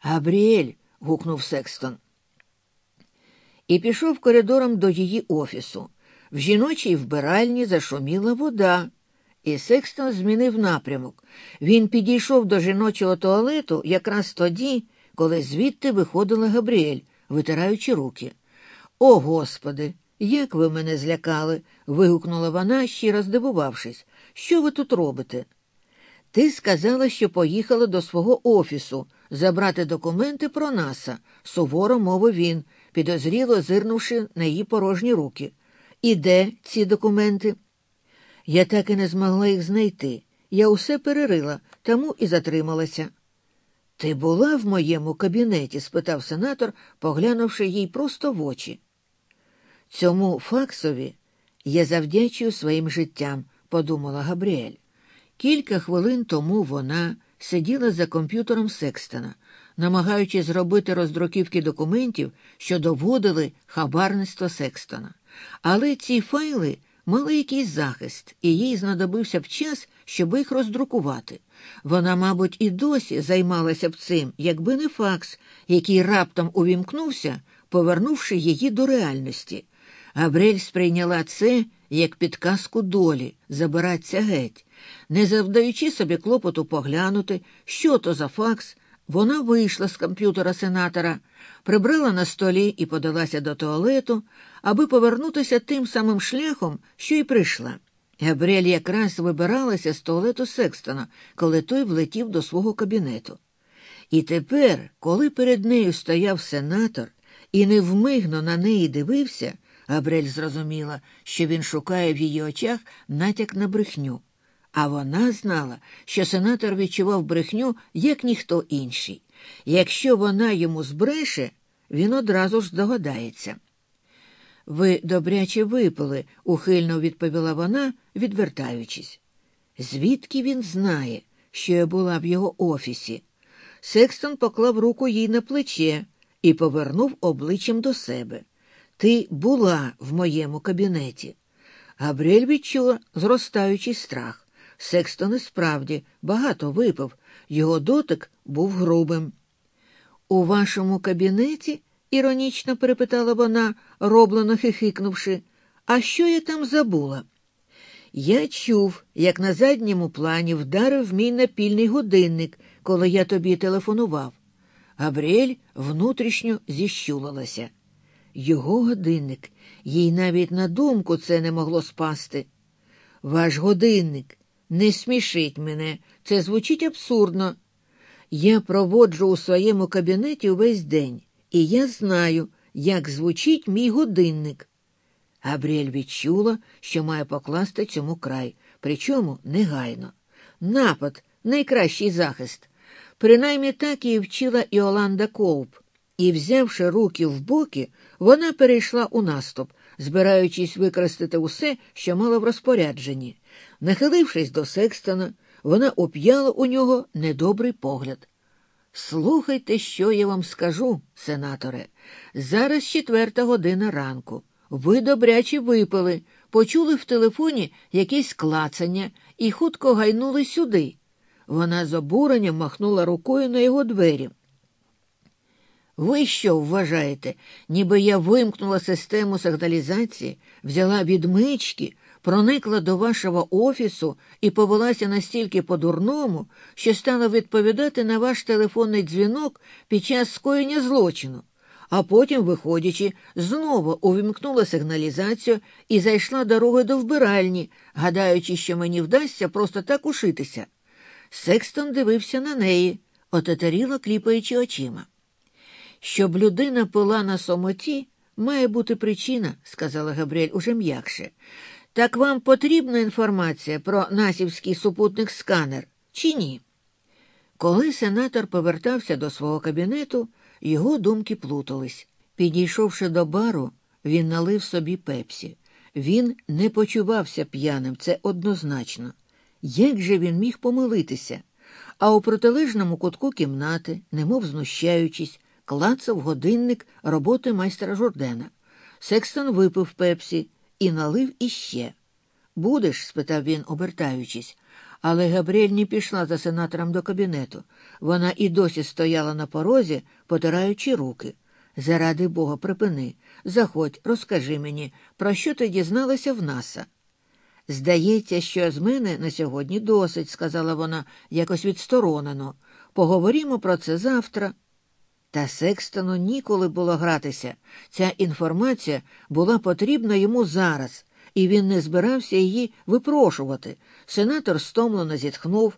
Speaker 1: Габріель. гукнув Секстон. І пішов коридором до її офісу. В жіночій вбиральні зашуміла вода, і Секстон змінив напрямок. Він підійшов до жіночого туалету якраз тоді, коли звідти виходила Габріель, витираючи руки. О, Господи, як ви мене злякали. вигукнула вона, щиро здивувавшись. Що ви тут робите? Ти сказала, що поїхала до свого офісу забрати документи про наса, суворо мовив він, підозріло зирнувши на її порожні руки. І де ці документи? Я так і не змогла їх знайти. Я усе перерила, тому і затрималася. Ти була в моєму кабінеті? спитав сенатор, поглянувши їй просто в очі. Цьому факсові я завдячую своїм життям, подумала Габріель. Кілька хвилин тому вона сиділа за комп'ютером Секстона, намагаючись зробити роздруківки документів, що доводили хабарництво Секстона. Але ці файли мали якийсь захист, і їй знадобився б час, щоб їх роздрукувати. Вона, мабуть, і досі займалася б цим, якби не факс, який раптом увімкнувся, повернувши її до реальності. Габрель сприйняла це як підказку долі, забиратися геть. Не завдаючи собі клопоту поглянути, що то за факс, вона вийшла з комп'ютера сенатора, прибрала на столі і подалася до туалету, аби повернутися тим самим шляхом, що й прийшла. Габріель якраз вибиралася з туалету Секстона, коли той влетів до свого кабінету. І тепер, коли перед нею стояв сенатор і невмигно на неї дивився, Габрель зрозуміла, що він шукає в її очах натяк на брехню. А вона знала, що сенатор відчував брехню, як ніхто інший. Якщо вона йому збреше, він одразу ж здогадається. Ви добряче випили, ухильно відповіла вона, відвертаючись. Звідки він знає, що я була в його офісі? Секстон поклав руку їй на плече і повернув обличчям до себе. Ти була в моєму кабінеті. Габріель відчула зростаючий страх. Секстон і справді багато випив, його дотик був грубим. У вашому кабінеті? іронічно перепитала вона, роблено хихикнувши. А що я там забула? Я чув, як на задньому плані вдарив мій напільний годинник, коли я тобі телефонував. Габріель внутрішньо зіщулилася. Його годинник, їй навіть на думку це не могло спасти. Ваш годинник не смішить мене, це звучить абсурдно. Я проводжу у своєму кабінеті увесь день, і я знаю, як звучить мій годинник. Габріель відчула, що має покласти цьому край, причому негайно. Напад найкращий захист. Принаймні так її вчила Іоланда Коуп. І, взявши руки в боки, вона перейшла у наступ, збираючись використати усе, що мала в розпорядженні. Нахилившись до Секстона, вона оп'яла у нього недобрий погляд. Слухайте, що я вам скажу, сенаторе. Зараз четверта година ранку. Ви добряче випили, почули в телефоні якесь клацання і хутко гайнули сюди. Вона з обуренням махнула рукою на його двері. Ви що вважаєте, ніби я вимкнула систему сигналізації, взяла відмички, проникла до вашого офісу і повелася настільки по-дурному, що стала відповідати на ваш телефонний дзвінок під час скоєння злочину, а потім, виходячи, знову увімкнула сигналізацію і зайшла дорогою до вбиральні, гадаючи, що мені вдасться просто так ушитися. Секстон дивився на неї, отетеріло кліпаючи очима. Щоб людина пила на самоті, має бути причина, сказала Габріель уже м'якше. Так вам потрібна інформація про насівський супутник сканер чи ні? Коли сенатор повертався до свого кабінету, його думки плутались. Підійшовши до бару, він налив собі пепсі. Він не почувався п'яним, це однозначно. Як же він міг помилитися? А у протилежному кутку кімнати, немов знущаючись, клацав годинник роботи майстра Жордена. Секстон випив пепсі і налив іще. Будеш? спитав він, обертаючись. Але Габріель не пішла за сенатором до кабінету. Вона і досі стояла на порозі, потираючи руки. Заради бога, припини. Заходь, розкажи мені, про що ти дізналася в наса. Здається, що з мене на сьогодні досить, сказала вона якось відсторонено. Поговоримо про це завтра. Та Секстону ніколи було гратися. Ця інформація була потрібна йому зараз, і він не збирався її випрошувати. Сенатор стомлено зітхнув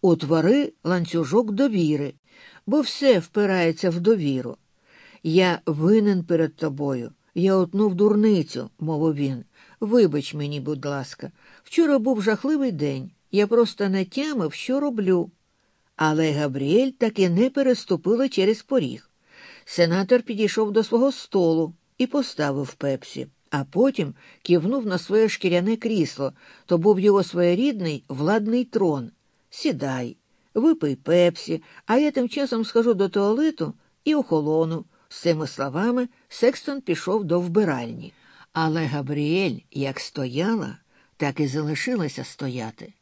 Speaker 1: утвори ланцюжок довіри, бо все впирається в довіру. Я винен перед тобою. Я отнув дурницю, мовив він. Вибач мені, будь ласка, вчора був жахливий день. Я просто не тямив, що роблю. Але Габріель таки не переступила через поріг. Сенатор підійшов до свого столу і поставив пепсі, а потім кивнув на своє шкіряне крісло, то був його своєрідний владний трон. Сідай, випий пепсі, а я тим часом схожу до туалету і охолону. З цими словами Секстон пішов до вбиральні. Але Габріель як стояла, так і залишилася стояти.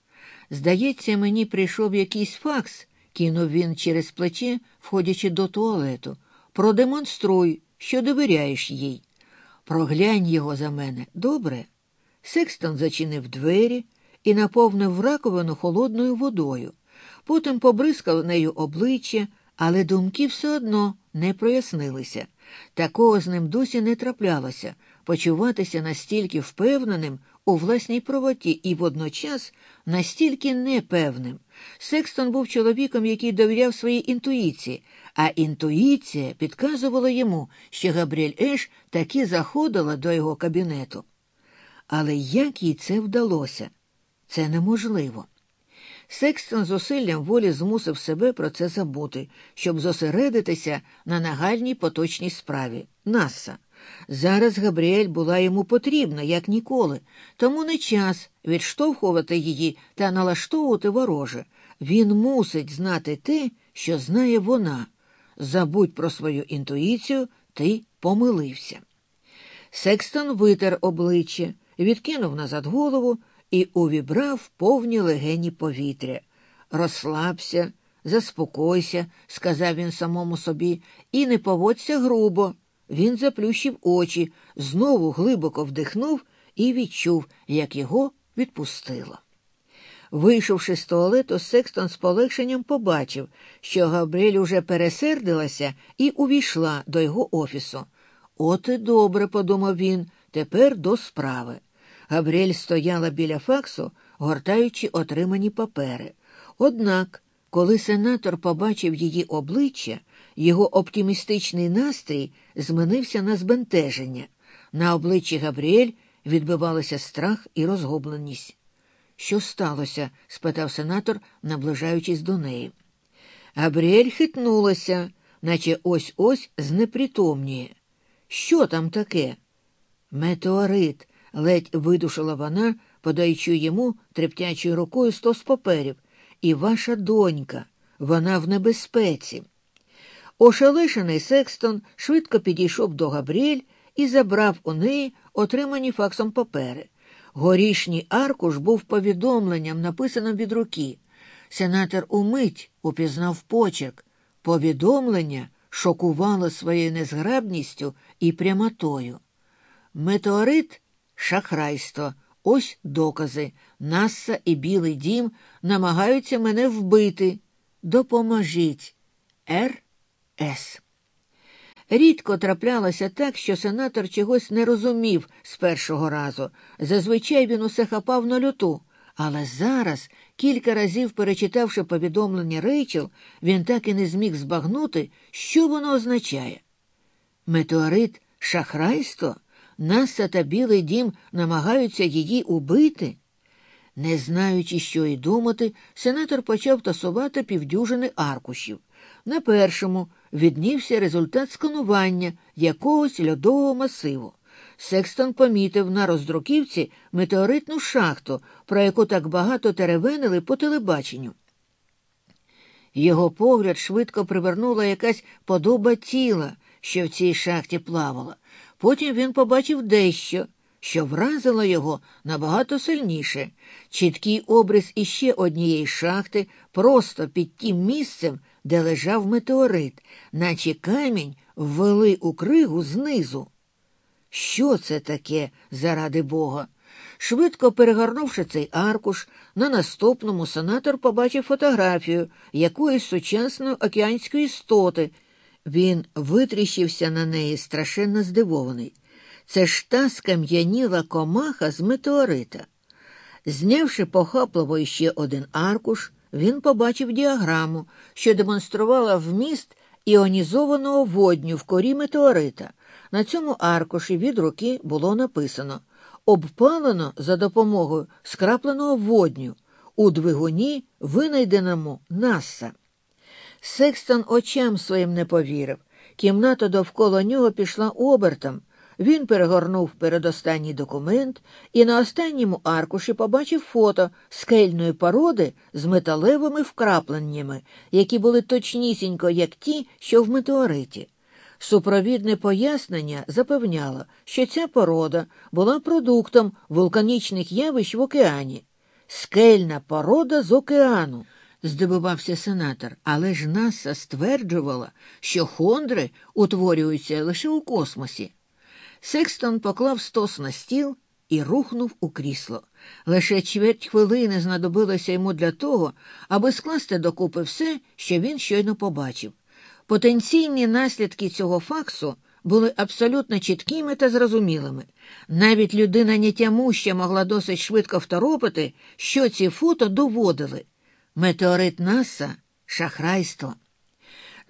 Speaker 1: Здається, мені прийшов якийсь факс, кинув він через плече, входячи до туалету. Продемонструй, що довіряєш їй. Проглянь його за мене, добре. Секстон зачинив двері і наповнив раковину холодною водою. Потім побризкав нею обличчя, але думки все одно не прояснилися. Такого з ним досі не траплялося почуватися настільки впевненим у власній правоті і водночас настільки непевним. Секстон був чоловіком, який довіряв своїй інтуїції, а інтуїція підказувала йому, що Габріель Еш таки заходила до його кабінету. Але як їй це вдалося? Це неможливо. Секстон зусиллям волі змусив себе про це забути, щоб зосередитися на нагальній поточній справі Наса. Зараз Габріель була йому потрібна, як ніколи, тому не час відштовхувати її та налаштовувати вороже. Він мусить знати те, що знає вона. Забудь про свою інтуїцію, ти помилився. Секстон витер обличчя, відкинув назад голову і увібрав повні легені повітря. Розслабся, заспокойся, сказав він самому собі, і не поводься грубо. Він заплющив очі, знову глибоко вдихнув і відчув, як його відпустило. Вийшовши з туалету, Секстон з полегшенням побачив, що Габріель уже пересердилася і увійшла до його офісу. От і добре, подумав він, тепер до справи. Габріель стояла біля факсу, гортаючи отримані папери. Однак, коли сенатор побачив її обличчя, його оптимістичний настрій змінився на збентеження. На обличчі Габріель відбивалися страх і розгубленість. Що сталося? спитав сенатор, наближаючись до неї. Габріель хитнулася, наче ось ось знепритомніє. Що там таке? Метеорит, ледь видушила вона, подаючи йому трептячою рукою стос паперів. І ваша донька, вона в небезпеці. Ошелешений Секстон швидко підійшов до Габріель і забрав у неї отримані факсом папери. Горішній аркуш був повідомленням, написаним від руки. Сенатор умить упізнав почерк. Повідомлення шокувало своєю незграбністю і прямотою. Метеорит шахрайство. Ось докази. Насса і Білий дім намагаються мене вбити. Допоможіть. Р. С. Рідко траплялося так, що сенатор чогось не розумів з першого разу. Зазвичай він усе хапав на люту. Але зараз, кілька разів перечитавши повідомлення Рейчел, він так і не зміг збагнути, що воно означає. Метеорит шахрайство? Наса та Білий дім намагаються її убити. Не знаючи, що й думати, сенатор почав тасувати півдюжини аркушів. На першому віднівся результат сканування якогось льодового масиву. Секстон помітив на роздруківці метеоритну шахту, про яку так багато теревенили по телебаченню. Його погляд швидко привернула якась подоба тіла, що в цій шахті плавала. Потім він побачив дещо, що вразило його набагато сильніше чіткий обрис іще однієї шахти, просто під тим місцем, де лежав метеорит, наче камінь ввели у кригу знизу. Що це таке, заради бога? Швидко перегорнувши цей аркуш, на наступному сенатор побачив фотографію якоїсь сучасної океанської істоти. Він витріщився на неї страшенно здивований. Це ж та скам'яніла комаха з метеорита. Знявши похапливо ще один аркуш, він побачив діаграму, що демонструвала вміст іонізованого водню в корі метеорита. На цьому аркуші від руки було написано обпалено за допомогою скрапленого водню у двигуні, винайденому Наса. Секстон очам своїм не повірив. Кімната довкола нього пішла обертом. Він перегорнув передостанній документ і на останньому аркуші побачив фото скельної породи з металевими вкрапленнями, які були точнісінько, як ті, що в метеориті. Супровідне пояснення запевняло, що ця порода була продуктом вулканічних явищ в океані. Скельна порода з океану, здивувався сенатор, але ж НАСА стверджувала, що хондри утворюються лише у космосі. Секстон поклав стос на стіл і рухнув у крісло. Лише чверть хвилини знадобилося йому для того, аби скласти докупи все, що він щойно побачив. Потенційні наслідки цього факсу були абсолютно чіткими та зрозумілими. Навіть людина нетямуща могла досить швидко второпити, що ці фото доводили. Метеорит Наса шахрайство.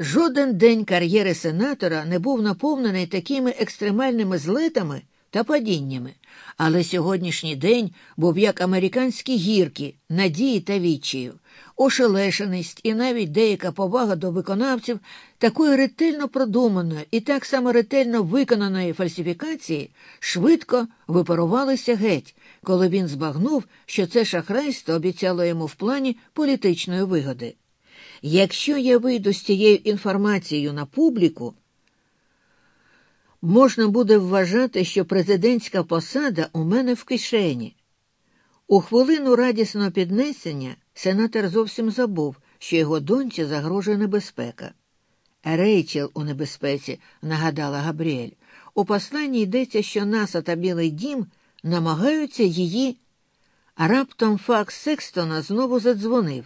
Speaker 1: Жоден день кар'єри сенатора не був наповнений такими екстремальними злетами, та падіннями. Але сьогоднішній день був як американські гірки, надії та відчаю, ошелешеність і навіть деяка повага до виконавців такої ретельно продуманої і так само ретельно виконаної фальсифікації швидко випарувалися геть, коли він збагнув, що це шахрайство обіцяло йому в плані політичної вигоди. Якщо я вийду з цією інформацією на публіку, можна буде вважати, що президентська посада у мене в кишені. У хвилину радісного піднесення сенатор зовсім забув, що його доньці загрожує небезпека. Рейчел у небезпеці, нагадала Габріель. У посланні йдеться, що Наса та Білий дім намагаються її. А раптом факс Секстона знову задзвонив.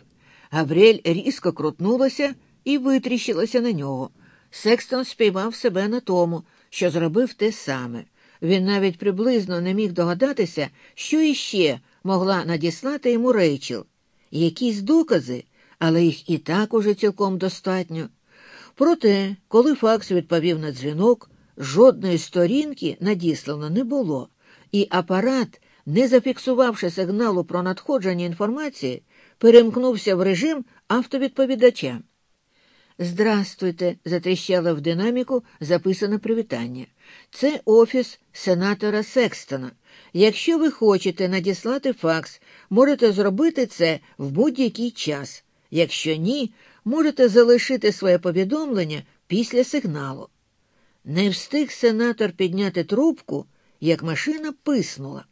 Speaker 1: Габріель різко крутнулася і витріщилася на нього. Секстон спіймав себе на тому, що зробив те саме. Він навіть приблизно не міг догадатися, що іще могла надіслати йому Рейчел. Якісь докази, але їх і так уже цілком достатньо. Проте, коли Факс відповів на дзвінок, жодної сторінки надіслано не було, і апарат, не зафіксувавши сигналу про надходження інформації, перемкнувся в режим автовідповідача. Здрастуйте, затріщало в динаміку записане привітання. Це офіс сенатора Секстона. Якщо ви хочете надіслати факс, можете зробити це в будь-який час. Якщо ні, можете залишити своє повідомлення після сигналу. Не встиг сенатор підняти трубку, як машина писнула.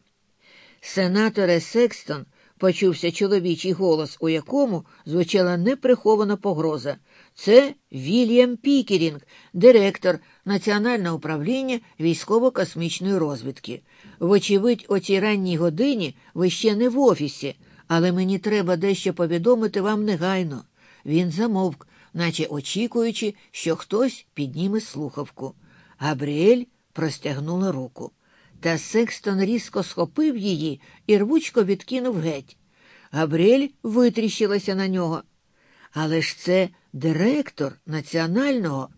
Speaker 1: Сенаторе Секстон почувся чоловічий голос, у якому звучала неприхована погроза. Це Вільям Пікерінг, директор Національного управління військово-космічної розвідки. Вочевидь, о цій ранній годині ви ще не в офісі, але мені треба дещо повідомити вам негайно. Він замовк, наче очікуючи, що хтось підніме слухавку. Габріель простягнула руку. Та Секстон різко схопив її і рвучко відкинув геть. Габріель витріщилася на нього. Але ж це директор національного.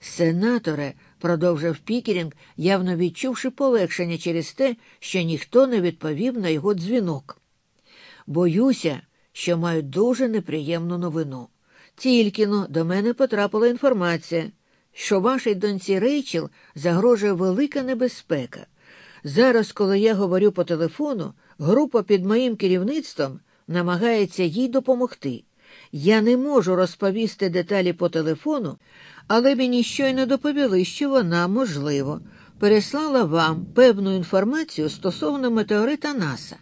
Speaker 1: Сенаторе, продовжив Пікерінг, явно відчувши полегшення через те, що ніхто не відповів на його дзвінок. Боюся, що маю дуже неприємну новину. Тільки но до мене потрапила інформація, що вашій доньці Рейчел загрожує велика небезпека. Зараз, коли я говорю по телефону, група під моїм керівництвом намагається їй допомогти. Я не можу розповісти деталі по телефону, але мені щойно доповіли, що вона, можливо, переслала вам певну інформацію стосовно метеорита Наса.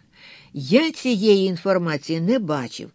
Speaker 1: Я цієї інформації не бачив,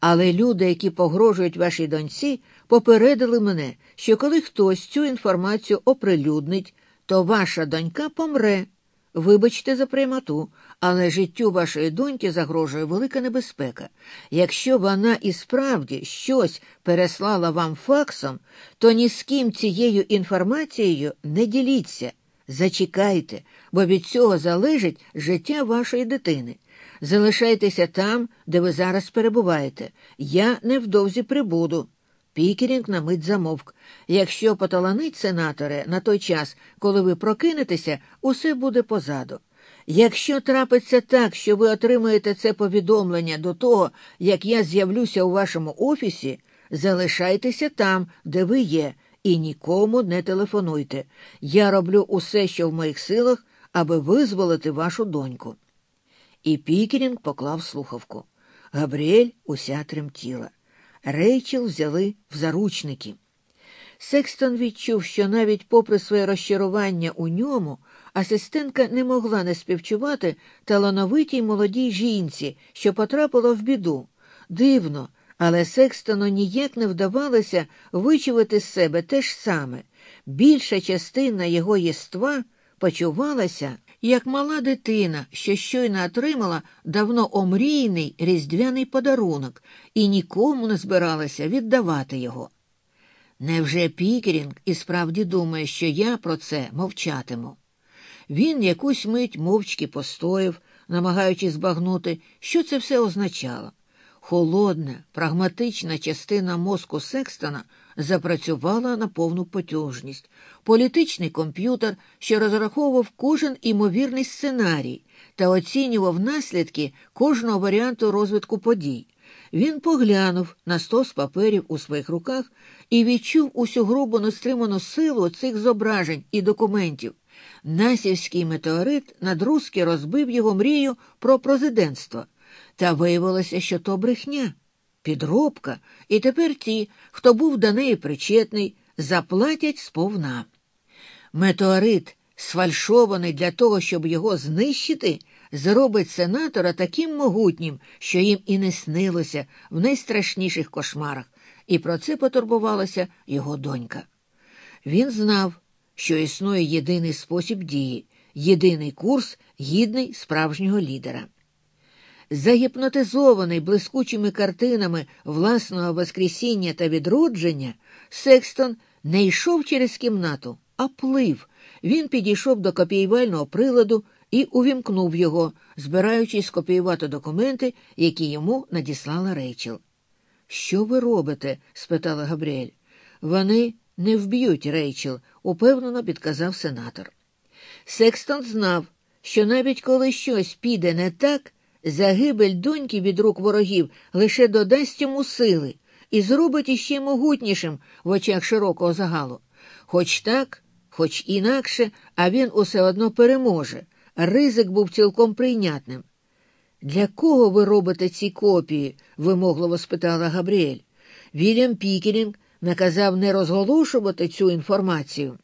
Speaker 1: але люди, які погрожують вашій доньці, попередили мене, що коли хтось цю інформацію оприлюднить, то ваша донька помре. Вибачте за прямоту, але життю вашої доньки загрожує велика небезпека. Якщо вона і справді щось переслала вам факсом, то ні з ким цією інформацією не діліться. Зачекайте, бо від цього залежить життя вашої дитини. Залишайтеся там, де ви зараз перебуваєте. Я невдовзі прибуду. Пікерінг на мить замовк. Якщо поталанить, сенаторе, на той час, коли ви прокинетеся, усе буде позаду. Якщо трапиться так, що ви отримаєте це повідомлення до того, як я з'явлюся у вашому офісі, залишайтеся там, де ви є, і нікому не телефонуйте. Я роблю усе, що в моїх силах, аби визволити вашу доньку. І Пікерінг поклав слухавку. Габріель уся тремтіла. Рейчел взяли в заручники. Секстон відчув, що навіть попри своє розчарування у ньому, асистентка не могла не співчувати талановитій молодій жінці, що потрапила в біду. Дивно, але Секстону ніяк не вдавалося вичувати з себе те ж саме. Більша частина його єства почувалася як мала дитина, що щойно отримала давно омрійний різдвяний подарунок і нікому не збиралася віддавати його. Невже Пікерінг і справді думає, що я про це мовчатиму? Він якусь мить мовчки постояв, намагаючись збагнути, що це все означало. Холодна, прагматична частина мозку Секстона запрацювала на повну потужність. Політичний комп'ютер, що розраховував кожен імовірний сценарій та оцінював наслідки кожного варіанту розвитку подій. Він поглянув на стос паперів у своїх руках і відчув усю грубо нестриману силу цих зображень і документів. Насівський метеорит надрузки розбив його мрію про президентство. Та виявилося, що то брехня, підробка, і тепер ті, хто був до неї причетний, заплатять сповна. Метеорит, сфальшований для того, щоб його знищити, зробить сенатора таким могутнім, що їм і не снилося в найстрашніших кошмарах, і про це потурбувалася його донька. Він знав, що існує єдиний спосіб дії, єдиний курс, гідний справжнього лідера. Загіпнотизований блискучими картинами власного воскресіння та відродження, Секстон не йшов через кімнату, а плив. Він підійшов до копіювального приладу і увімкнув його, збираючись скопіювати документи, які йому надіслала Рейчел. Що ви робите? спитала Габріель. Вони не вб'ють Рейчел, упевнено підказав сенатор. Секстон знав, що навіть коли щось піде не так, загибель доньки від рук ворогів лише додасть йому сили і зробить іще могутнішим в очах широкого загалу. Хоч так, хоч інакше, а він усе одно переможе. Ризик був цілком прийнятним. Для кого ви робите ці копії? вимогливо спитала Габріель. Вільям Пікерінг наказав не розголошувати цю інформацію.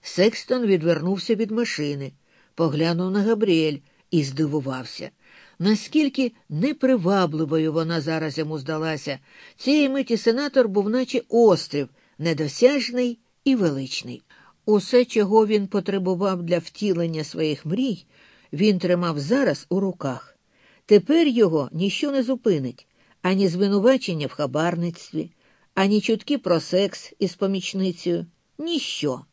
Speaker 1: Секстон відвернувся від машини, поглянув на Габріель і здивувався. Наскільки непривабливою вона зараз йому здалася, цієї миті сенатор був, наче острів, недосяжний і величний. Усе, чого він потребував для втілення своїх мрій, він тримав зараз у руках. Тепер його ніщо не зупинить ані звинувачення в хабарництві, ані чутки про секс із помічницею, ніщо.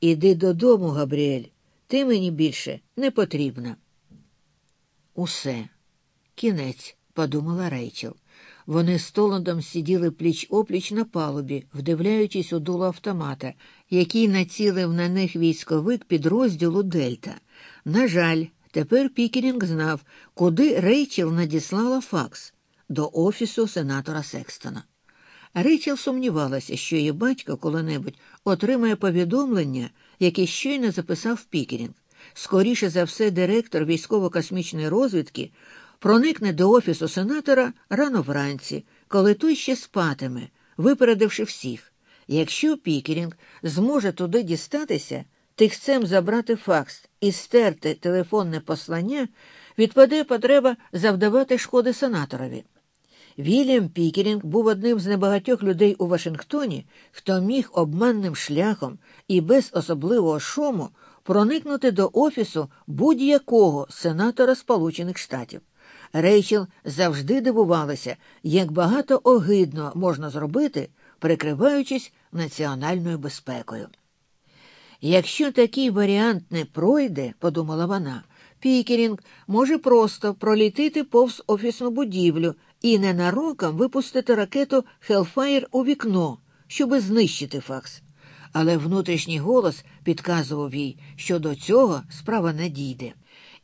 Speaker 1: Іди додому, Габріель, ти мені більше не потрібна. Усе, кінець, подумала Рейчел. Вони з Толандом сиділи пліч опліч на палубі, вдивляючись у дуло автомата, який націлив на них військовик підрозділу Дельта. На жаль, тепер Пікерінг знав, куди Рейчел надіслала факс до офісу сенатора Секстона. Рейчел сумнівалася, що її батько коли-небудь отримає повідомлення, яке щойно записав Пікерінг. Скоріше за все, директор військово-космічної розвідки проникне до офісу сенатора рано вранці, коли той ще спатиме, випередивши всіх. Якщо Пікерінг зможе туди дістатися, тихцем забрати факс і стерти телефонне послання, відпаде потреба завдавати шкоди сенаторові. Вільям Пікерінг був одним з небагатьох людей у Вашингтоні, хто міг обманним шляхом і без особливого шуму проникнути до офісу будь-якого сенатора Сполучених Штатів. Рейчел завжди дивувалася, як багато огидно можна зробити, прикриваючись національною безпекою. Якщо такий варіант не пройде, подумала вона, Пікерінг може просто пролітити повз офісну будівлю і ненароком випустити ракету Хелфаєр у вікно, щоби знищити факс. Але внутрішній голос підказував їй, що до цього справа не дійде.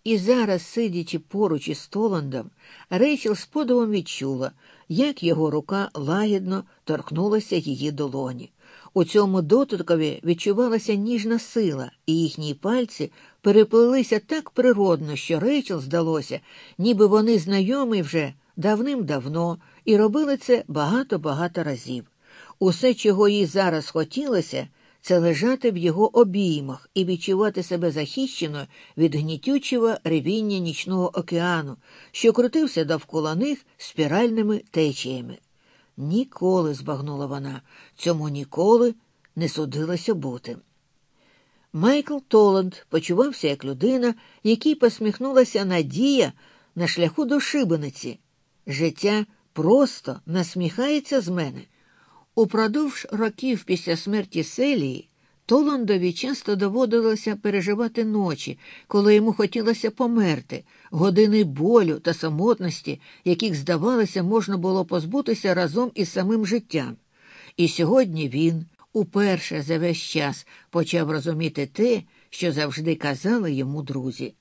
Speaker 1: І зараз, сидячи поруч із Толандом, Рейчел з подивом відчула, як його рука лагідно торкнулася її долоні. У цьому дотикові відчувалася ніжна сила, і їхні пальці переплилися так природно, що Рейчел здалося, ніби вони знайомі вже давним-давно і робили це багато-багато разів. Усе, чого їй зараз хотілося, це лежати в його обіймах і відчувати себе захищеною від гнітючого ревіння нічного океану, що крутився довкола них спіральними течіями. Ніколи, збагнула вона, цьому ніколи не судилося бути. Майкл Толанд почувався як людина, якій посміхнулася надія на шляху до шибениці. Життя просто насміхається з мене. Упродовж років після смерті Селії Толандові часто доводилося переживати ночі, коли йому хотілося померти, години болю та самотності, яких, здавалося, можна було позбутися разом із самим життям. І сьогодні він уперше за весь час почав розуміти те, що завжди казали йому друзі.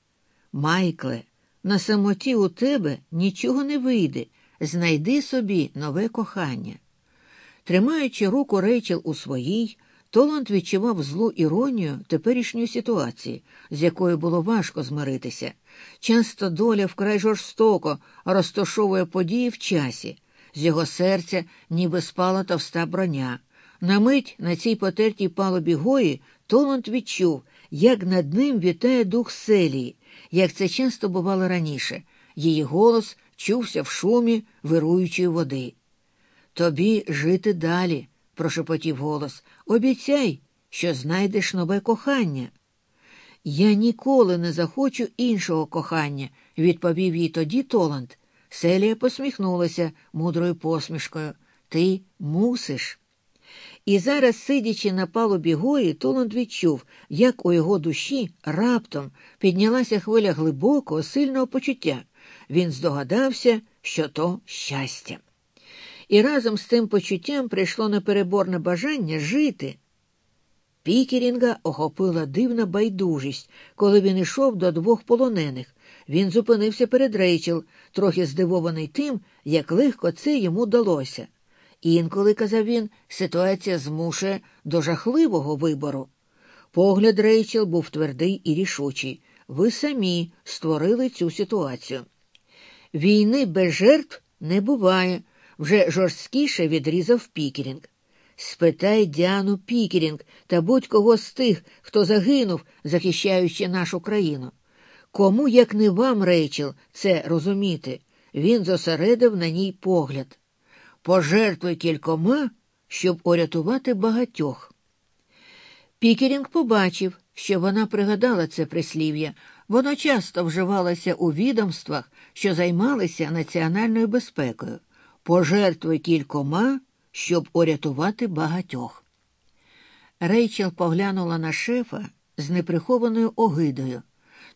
Speaker 1: Майкле, на самоті у тебе нічого не вийде, знайди собі нове кохання. Тримаючи руку Рейчел у своїй, Толанд відчував злу іронію теперішньої ситуації, з якою було важко змиритися. Часто доля вкрай жорстоко розташовує події в часі, з його серця ніби спала товста броня. На мить на цій потертій палубі гої Толанд відчув, як над ним вітає дух селії, як це часто бувало раніше. Її голос чувся в шумі вируючої води. Тобі жити далі, прошепотів голос. Обіцяй, що знайдеш нове кохання. Я ніколи не захочу іншого кохання, відповів їй тоді Толанд. Селія посміхнулася мудрою посмішкою. Ти мусиш. І зараз, сидячи на палубі гої, Толанд відчув, як у його душі раптом піднялася хвиля глибокого, сильного почуття. Він здогадався, що то щастя. І разом з тим почуттям прийшло непереборне бажання жити. Пікерінга охопила дивна байдужість, коли він йшов до двох полонених. Він зупинився перед Рейчел, трохи здивований тим, як легко це йому далося. Інколи, казав він, ситуація змушує до жахливого вибору. Погляд Рейчел був твердий і рішучий. Ви самі створили цю ситуацію. Війни без жертв не буває, вже жорсткіше відрізав Пікерінг. Спитай Діану Пікерінг та будь-кого з тих, хто загинув, захищаючи нашу країну. Кому, як не вам, Рейчел, це розуміти? Він зосередив на ній погляд. Пожертвуй кількома, щоб урятувати багатьох. Пікерінг побачив, що вона пригадала це прислів'я. Воно часто вживалося у відомствах, що займалися національною безпекою. Пожертвуй кількома, щоб урятувати багатьох. Рейчел поглянула на шефа з неприхованою огидою.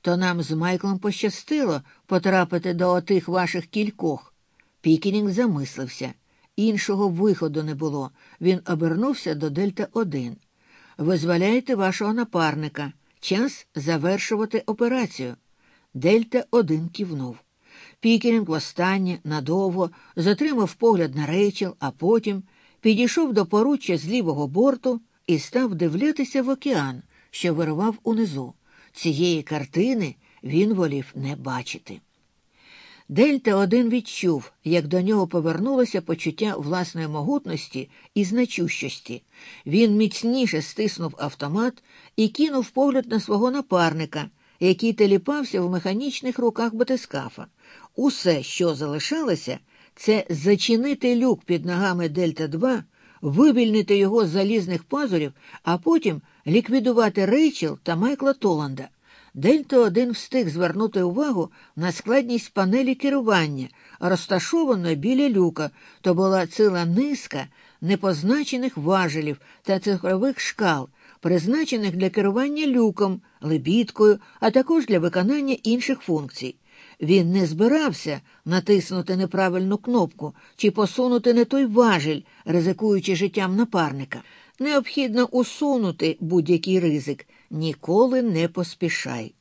Speaker 1: То нам з Майклом пощастило потрапити до отих ваших кількох. Пікінінг замислився. Іншого виходу не було. Він обернувся до Дельта 1 Визволяйте вашого напарника. Час завершувати операцію. Дельта 1 кивнув. Пікерінг востаннє надовго затримав погляд на рейчел, а потім підійшов до поруччя з лівого борту і став дивлятися в океан, що вирував унизу. Цієї картини він волів не бачити. Дельта один відчув, як до нього повернулося почуття власної могутності і значущості. Він міцніше стиснув автомат і кинув погляд на свого напарника, який теліпався в механічних руках батискафа. Усе, що залишалося, це зачинити люк під ногами Дельта 2 вивільнити його з залізних пазурів, а потім ліквідувати Рейчел та Майкла Толанда. Дельта 1 встиг звернути увагу на складність панелі керування, розташованої біля люка, то була ціла низка непозначених важелів та цифрових шкал, призначених для керування люком, лебідкою, а також для виконання інших функцій. Він не збирався натиснути неправильну кнопку чи посунути не той важіль, ризикуючи життям напарника. Необхідно усунути будь-який ризик, ніколи не поспішай.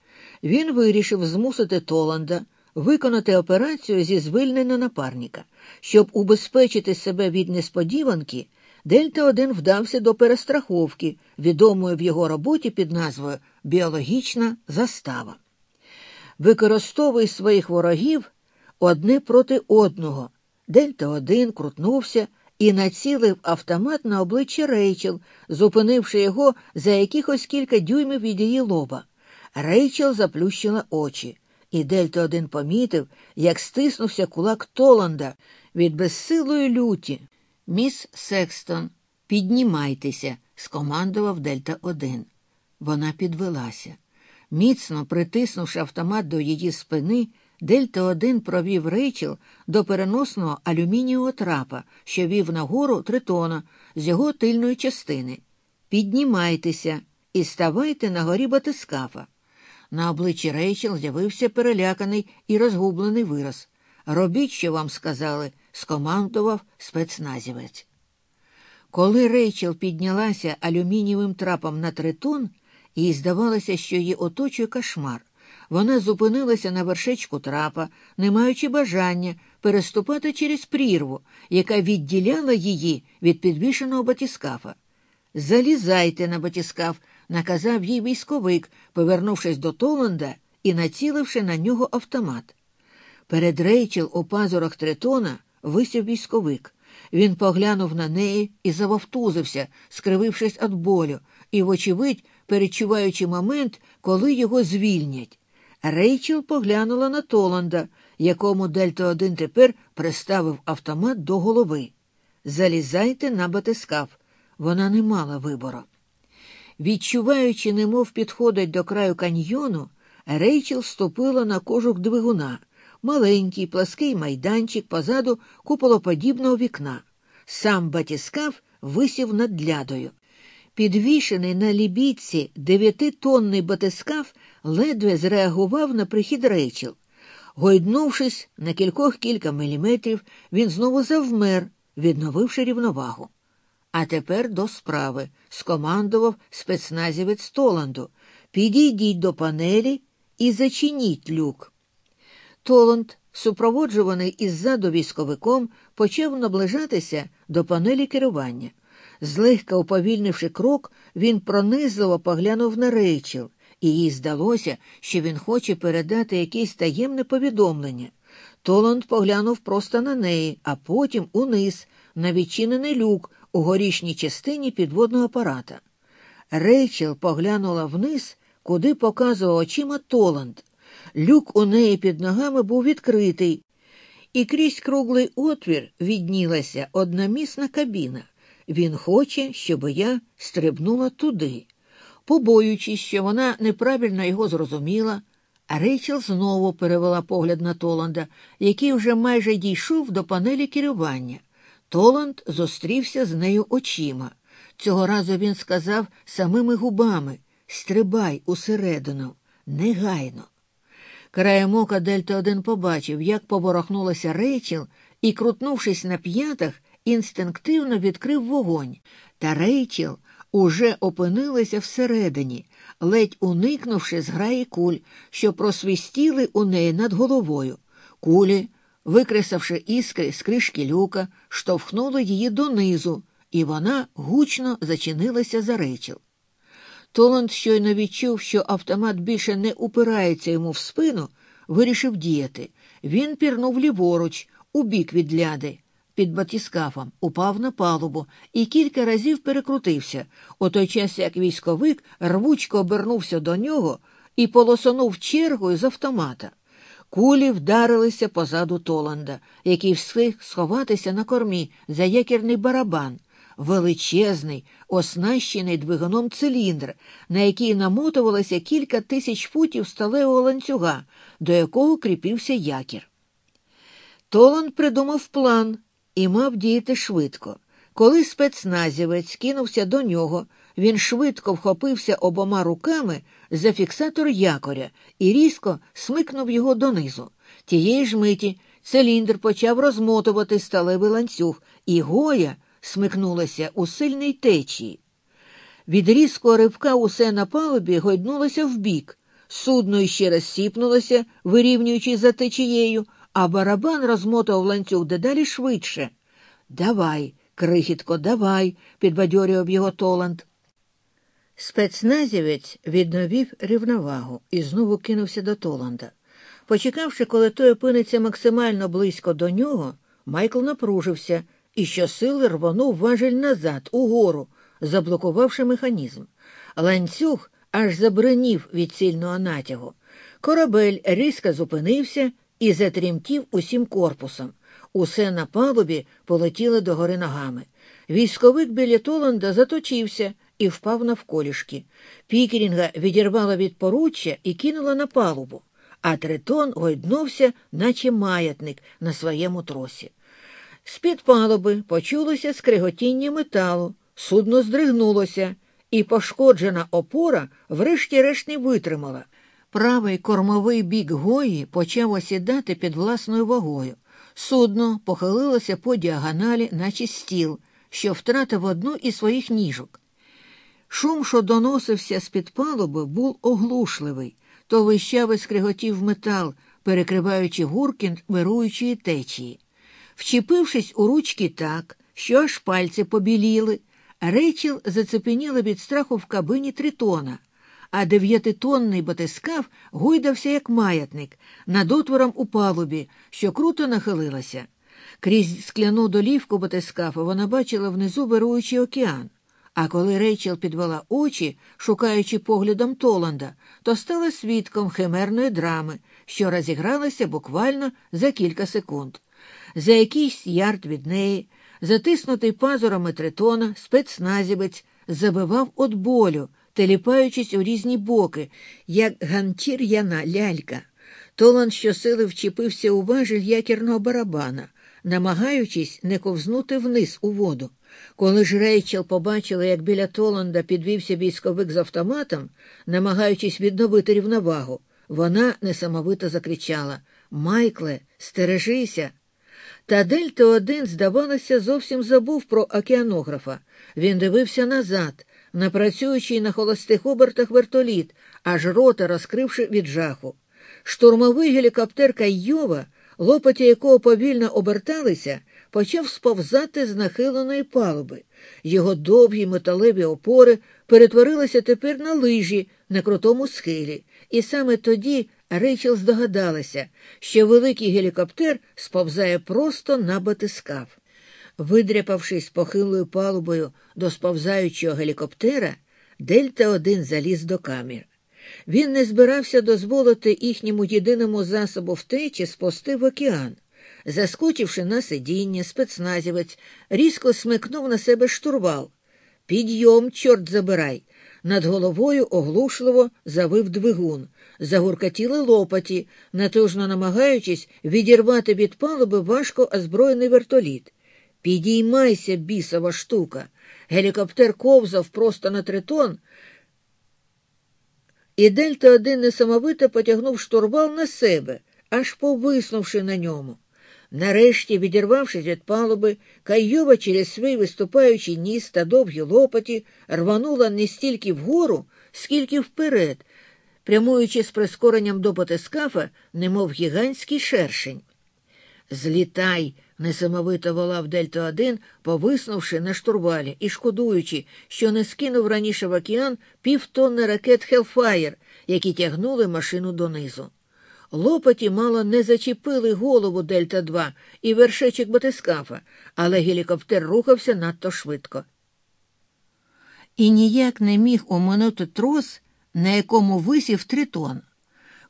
Speaker 1: Він вирішив змусити Толанда виконати операцію зі звільнення напарника. Щоб убезпечити себе від несподіванки, Дельта 1 вдався до перестраховки, відомої в його роботі під назвою Біологічна застава використовуй своїх ворогів одне проти одного. Дельта один крутнувся і націлив автомат на обличчя Рейчел, зупинивши його за якихось кілька дюймів від її лоба. Рейчел заплющила очі, і Дельта один помітив, як стиснувся кулак Толанда від безсилої люті. Міс Секстон, піднімайтеся, скомандував Дельта один. Вона підвелася. Міцно притиснувши автомат до її спини, Дельта 1 провів Рейчел до переносного алюмінієвого трапа, що вів нагору тритона з його тильної частини. піднімайтеся і ставайте на горі батискафа. На обличчі Рейчел з'явився переляканий і розгублений вираз. Робіть, що вам сказали, скомандував спецназівець. Коли Рейчел піднялася алюмінієвим трапом на тритон, їй здавалося, що її оточує кошмар. Вона зупинилася на вершечку трапа, не маючи бажання переступати через прірву, яка відділяла її від підвішеного батіскафа. Залізайте на батіскаф, наказав їй військовик, повернувшись до Толанда і націливши на нього автомат. Перед Рейчел у пазурах тритона висів військовик. Він поглянув на неї і завовтузився, скривившись від болю, і, вочевидь, перечуваючи момент, коли його звільнять. Рейчел поглянула на Толанда, якому Дельта 1 тепер приставив автомат до голови. Залізайте на батискаф. Вона не мала вибору. Відчуваючи, немов підходить до краю каньйону, Рейчел ступила на кожух двигуна, маленький плаский майданчик позаду куполоподібного вікна. Сам батіскаф висів над лядою. Підвішений на лібідці дев'ятитонний батискаф ледве зреагував на прихід Рейчел. Гойднувшись на кількох кілька міліметрів, він знову завмер, відновивши рівновагу. А тепер до справи, скомандував спецназівець Толанду. Підійдіть до панелі і зачиніть люк. Толанд, супроводжуваний іззаду військовиком, почав наближатися до панелі керування. Злегка уповільнивши крок, він пронизливо поглянув на Рейчел, і їй здалося, що він хоче передати якесь таємне повідомлення. Толанд поглянув просто на неї, а потім униз, на відчинений люк у горішній частині підводного апарата. Рейчел поглянула вниз, куди показував очима Толанд. Люк у неї під ногами був відкритий, і крізь круглий отвір віднілася одномісна кабіна. Він хоче, щоб я стрибнула туди. Побоюючись, що вона неправильно його зрозуміла, а Рейчел знову перевела погляд на Толанда, який вже майже дійшов до панелі керування. Толанд зустрівся з нею очима. Цього разу він сказав самими губами Стрибай усередину, негайно. Краєм ока Дельта 1 побачив, як поворохнулася Рейчел і, крутнувшись на п'ятах, інстинктивно відкрив вогонь, та Рейчел уже опинилася всередині, ледь уникнувши з граї куль, що просвістіли у неї над головою. Кулі, викресавши іскри з кришки люка, штовхнули її донизу, і вона гучно зачинилася за Рейчел. Толанд щойно відчув, що автомат більше не упирається йому в спину, вирішив діяти. Він пірнув ліворуч, у бік від ляди, під батіскафом, упав на палубу і кілька разів перекрутився, у той час як військовик рвучко обернувся до нього і полосонув чергою з автомата. Кулі вдарилися позаду Толанда, який встиг сховатися на кормі за якірний барабан величезний, оснащений двигуном циліндр, на який намотувалося кілька тисяч футів сталевого ланцюга, до якого кріпився якір. Толан придумав план і мав діяти швидко. Коли спецназівець кинувся до нього, він швидко вхопився обома руками за фіксатор якоря і різко смикнув його донизу. Тієї ж миті циліндр почав розмотувати сталевий ланцюг, і Гоя смикнулася у сильній течії. Від різкого ривка усе на палубі гойднулося вбік. Судно іще раз сіпнулося, вирівнюючи за течією, а барабан розмотав ланцюг дедалі швидше. Давай, крихітко, давай, підбадьорював його Толанд. Спецназівець відновів рівновагу і знову кинувся до Толанда. Почекавши, коли той опиниться максимально близько до нього, Майкл напружився і щосили рвонув важель назад, угору, заблокувавши механізм. Ланцюг аж забринів від сильного натягу. Корабель різко зупинився і затрімтів усім корпусом. Усе на палубі полетіло догори ногами. Військовик біля Толанда заточився і впав навколішки. Пікерінга відірвала від поруччя і кинула на палубу, а тритон гойднувся, наче маятник на своєму тросі. З-під палуби почулося скриготіння металу, судно здригнулося, і пошкоджена опора врешті-решт не витримала. Правий кормовий бік гої почав осідати під власною вагою. Судно похилилося по діагоналі, наче стіл, що втратив одну із своїх ніжок. Шум, що доносився з-під палуби, був оглушливий, то вищав і скриготів метал, перекриваючи гуркін вируючої течії. Вчепившись у ручки так, що аж пальці побіліли, Рейчел зацепеніла від страху в кабині тритона, а дев'ятитонний батискаф гойдався, як маятник, над отвором у палубі, що круто нахилилася. Крізь скляну долівку батискафа вона бачила внизу вируючий океан. А коли Рейчел підвела очі, шукаючи поглядом Толанда, то стала свідком химерної драми, що розігралася буквально за кілька секунд. За якийсь ярд від неї, затиснутий пазурами тритона, спецназівець забивав от болю, теліпаючись у різні боки, як ганчір'яна лялька. Толанд щосили вчепився у важіль якірного барабана, намагаючись не ковзнути вниз у воду. Коли ж Рейчел побачила, як біля Толанда підвівся військовик з автоматом, намагаючись відновити рівновагу, вона несамовито закричала Майкле, стережися. Та Дельта один, здавалося, зовсім забув про океанографа. Він дивився назад, напрацюючи на холостих обертах вертоліт, аж рота розкривши від жаху. Штурмовий гелікоптер Каййова, лопаті якого повільно оберталися, почав сповзати з нахиленої палуби. Його довгі металеві опори перетворилися тепер на лижі на крутому схилі, і саме тоді Рейчел здогадалася, що великий гелікоптер сповзає просто на батискаф. Видряпавшись похилою палубою до сповзаючого гелікоптера, Дельта один заліз до камір. Він не збирався дозволити їхньому єдиному засобу втечі спусти в океан. Заскочивши на сидіння, спецназівець різко смикнув на себе штурвал. Підйом, чорт забирай. Над головою оглушливо завив двигун, загуркатіли лопаті, натужно намагаючись відірвати від палуби важко озброєний вертоліт. Підіймайся, бісова штука. Гелікоптер ковзав просто на тритон, і Дельта один несамовито потягнув штурвал на себе, аж повиснувши на ньому. Нарешті, відірвавшись від палуби, Кайова через свій виступаючий ніс та довгі лопаті рванула не стільки вгору, скільки вперед, прямуючи з прискоренням до потискафа, немов гігантський шершень. Злітай, несамовито волав Дельта один, повиснувши на штурвалі і шкодуючи, що не скинув раніше в океан півтонни ракет Хелфаєр, які тягнули машину донизу. Лопаті мало не зачепили голову Дельта 2 і вершечок батискафа, але гелікоптер рухався надто швидко. І ніяк не міг оминути трос, на якому висів тритон.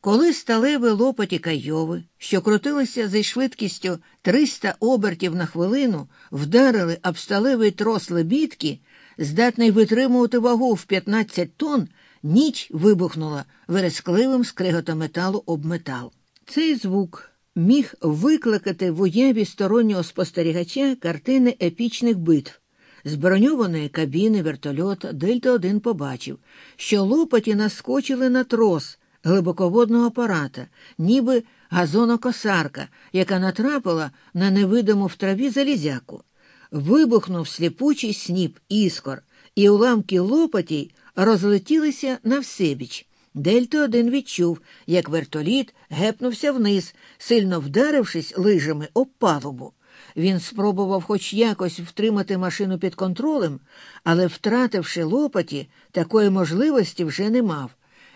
Speaker 1: Коли сталеві лопаті Кайови, що крутилися зі швидкістю 300 обертів на хвилину, вдарили об сталевий трос лебідки, здатний витримувати вагу в 15 тонн, ніч вибухнула верескливим скриготом металу об метал. Цей звук міг викликати в уяві стороннього спостерігача картини епічних битв. З броньованої кабіни вертольота Дельта 1 побачив, що лопаті наскочили на трос глибоководного апарата, ніби газонокосарка, яка натрапила на невидиму в траві залізяку. Вибухнув сліпучий сніп іскор, і уламки лопатій розлетілися на всебіч. Дельта один відчув, як вертоліт гепнувся вниз, сильно вдарившись лижами об палубу. Він спробував хоч якось втримати машину під контролем, але, втративши лопаті, такої можливості вже не мав.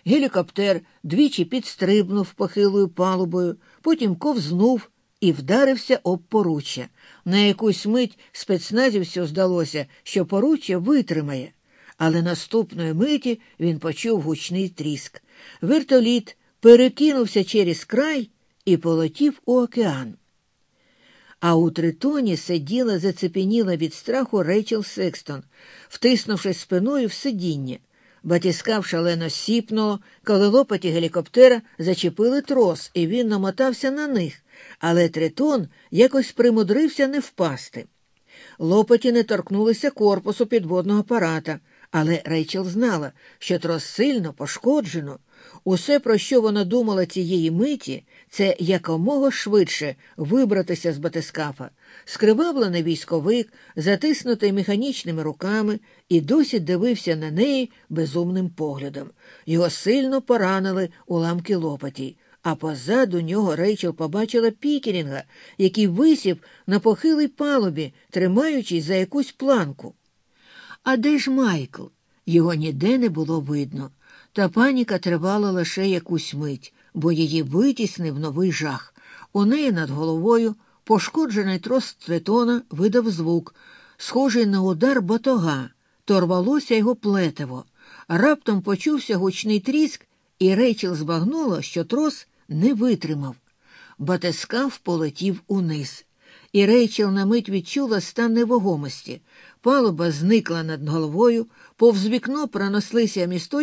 Speaker 1: Гелікоптер двічі підстрибнув похилою палубою, потім ковзнув і вдарився об поруччя. На якусь мить спецназівцю здалося, що поруччя витримає. Але наступної миті він почув гучний тріск. Вертоліт перекинувся через край і полетів у океан. А у тритоні сиділа, зацепеніла від страху Рейчел Секстон, втиснувши спиною в сидіння. Батіскав шалено сіпнуло, коли лопаті гелікоптера зачепили трос, і він намотався на них, але тритон якось примудрився не впасти. Лопаті не торкнулися корпусу підводного апарата, Але Рейчел знала, що трос сильно пошкоджено. Усе, про що вона думала цієї миті, це якомога швидше вибратися з батискафа. Скривавлений військовик, затиснутий механічними руками, і досі дивився на неї безумним поглядом. Його сильно поранили уламки лопаті, а позаду нього Рейчел побачила Пікерінга, який висів на похилій палубі, тримаючись за якусь планку. А де ж Майкл? Його ніде не було видно. Та паніка тривала лише якусь мить, бо її витіснив новий жах. У неї над головою пошкоджений трос тритона видав звук, схожий на удар батога, торвалося його плетиво. Раптом почувся гучний тріск, і Рейчел збагнула, що трос не витримав. Батискаф полетів униз. І Рейчел на мить відчула стан невагомості. Палуба зникла над головою, повз вікно пронеслися місточки.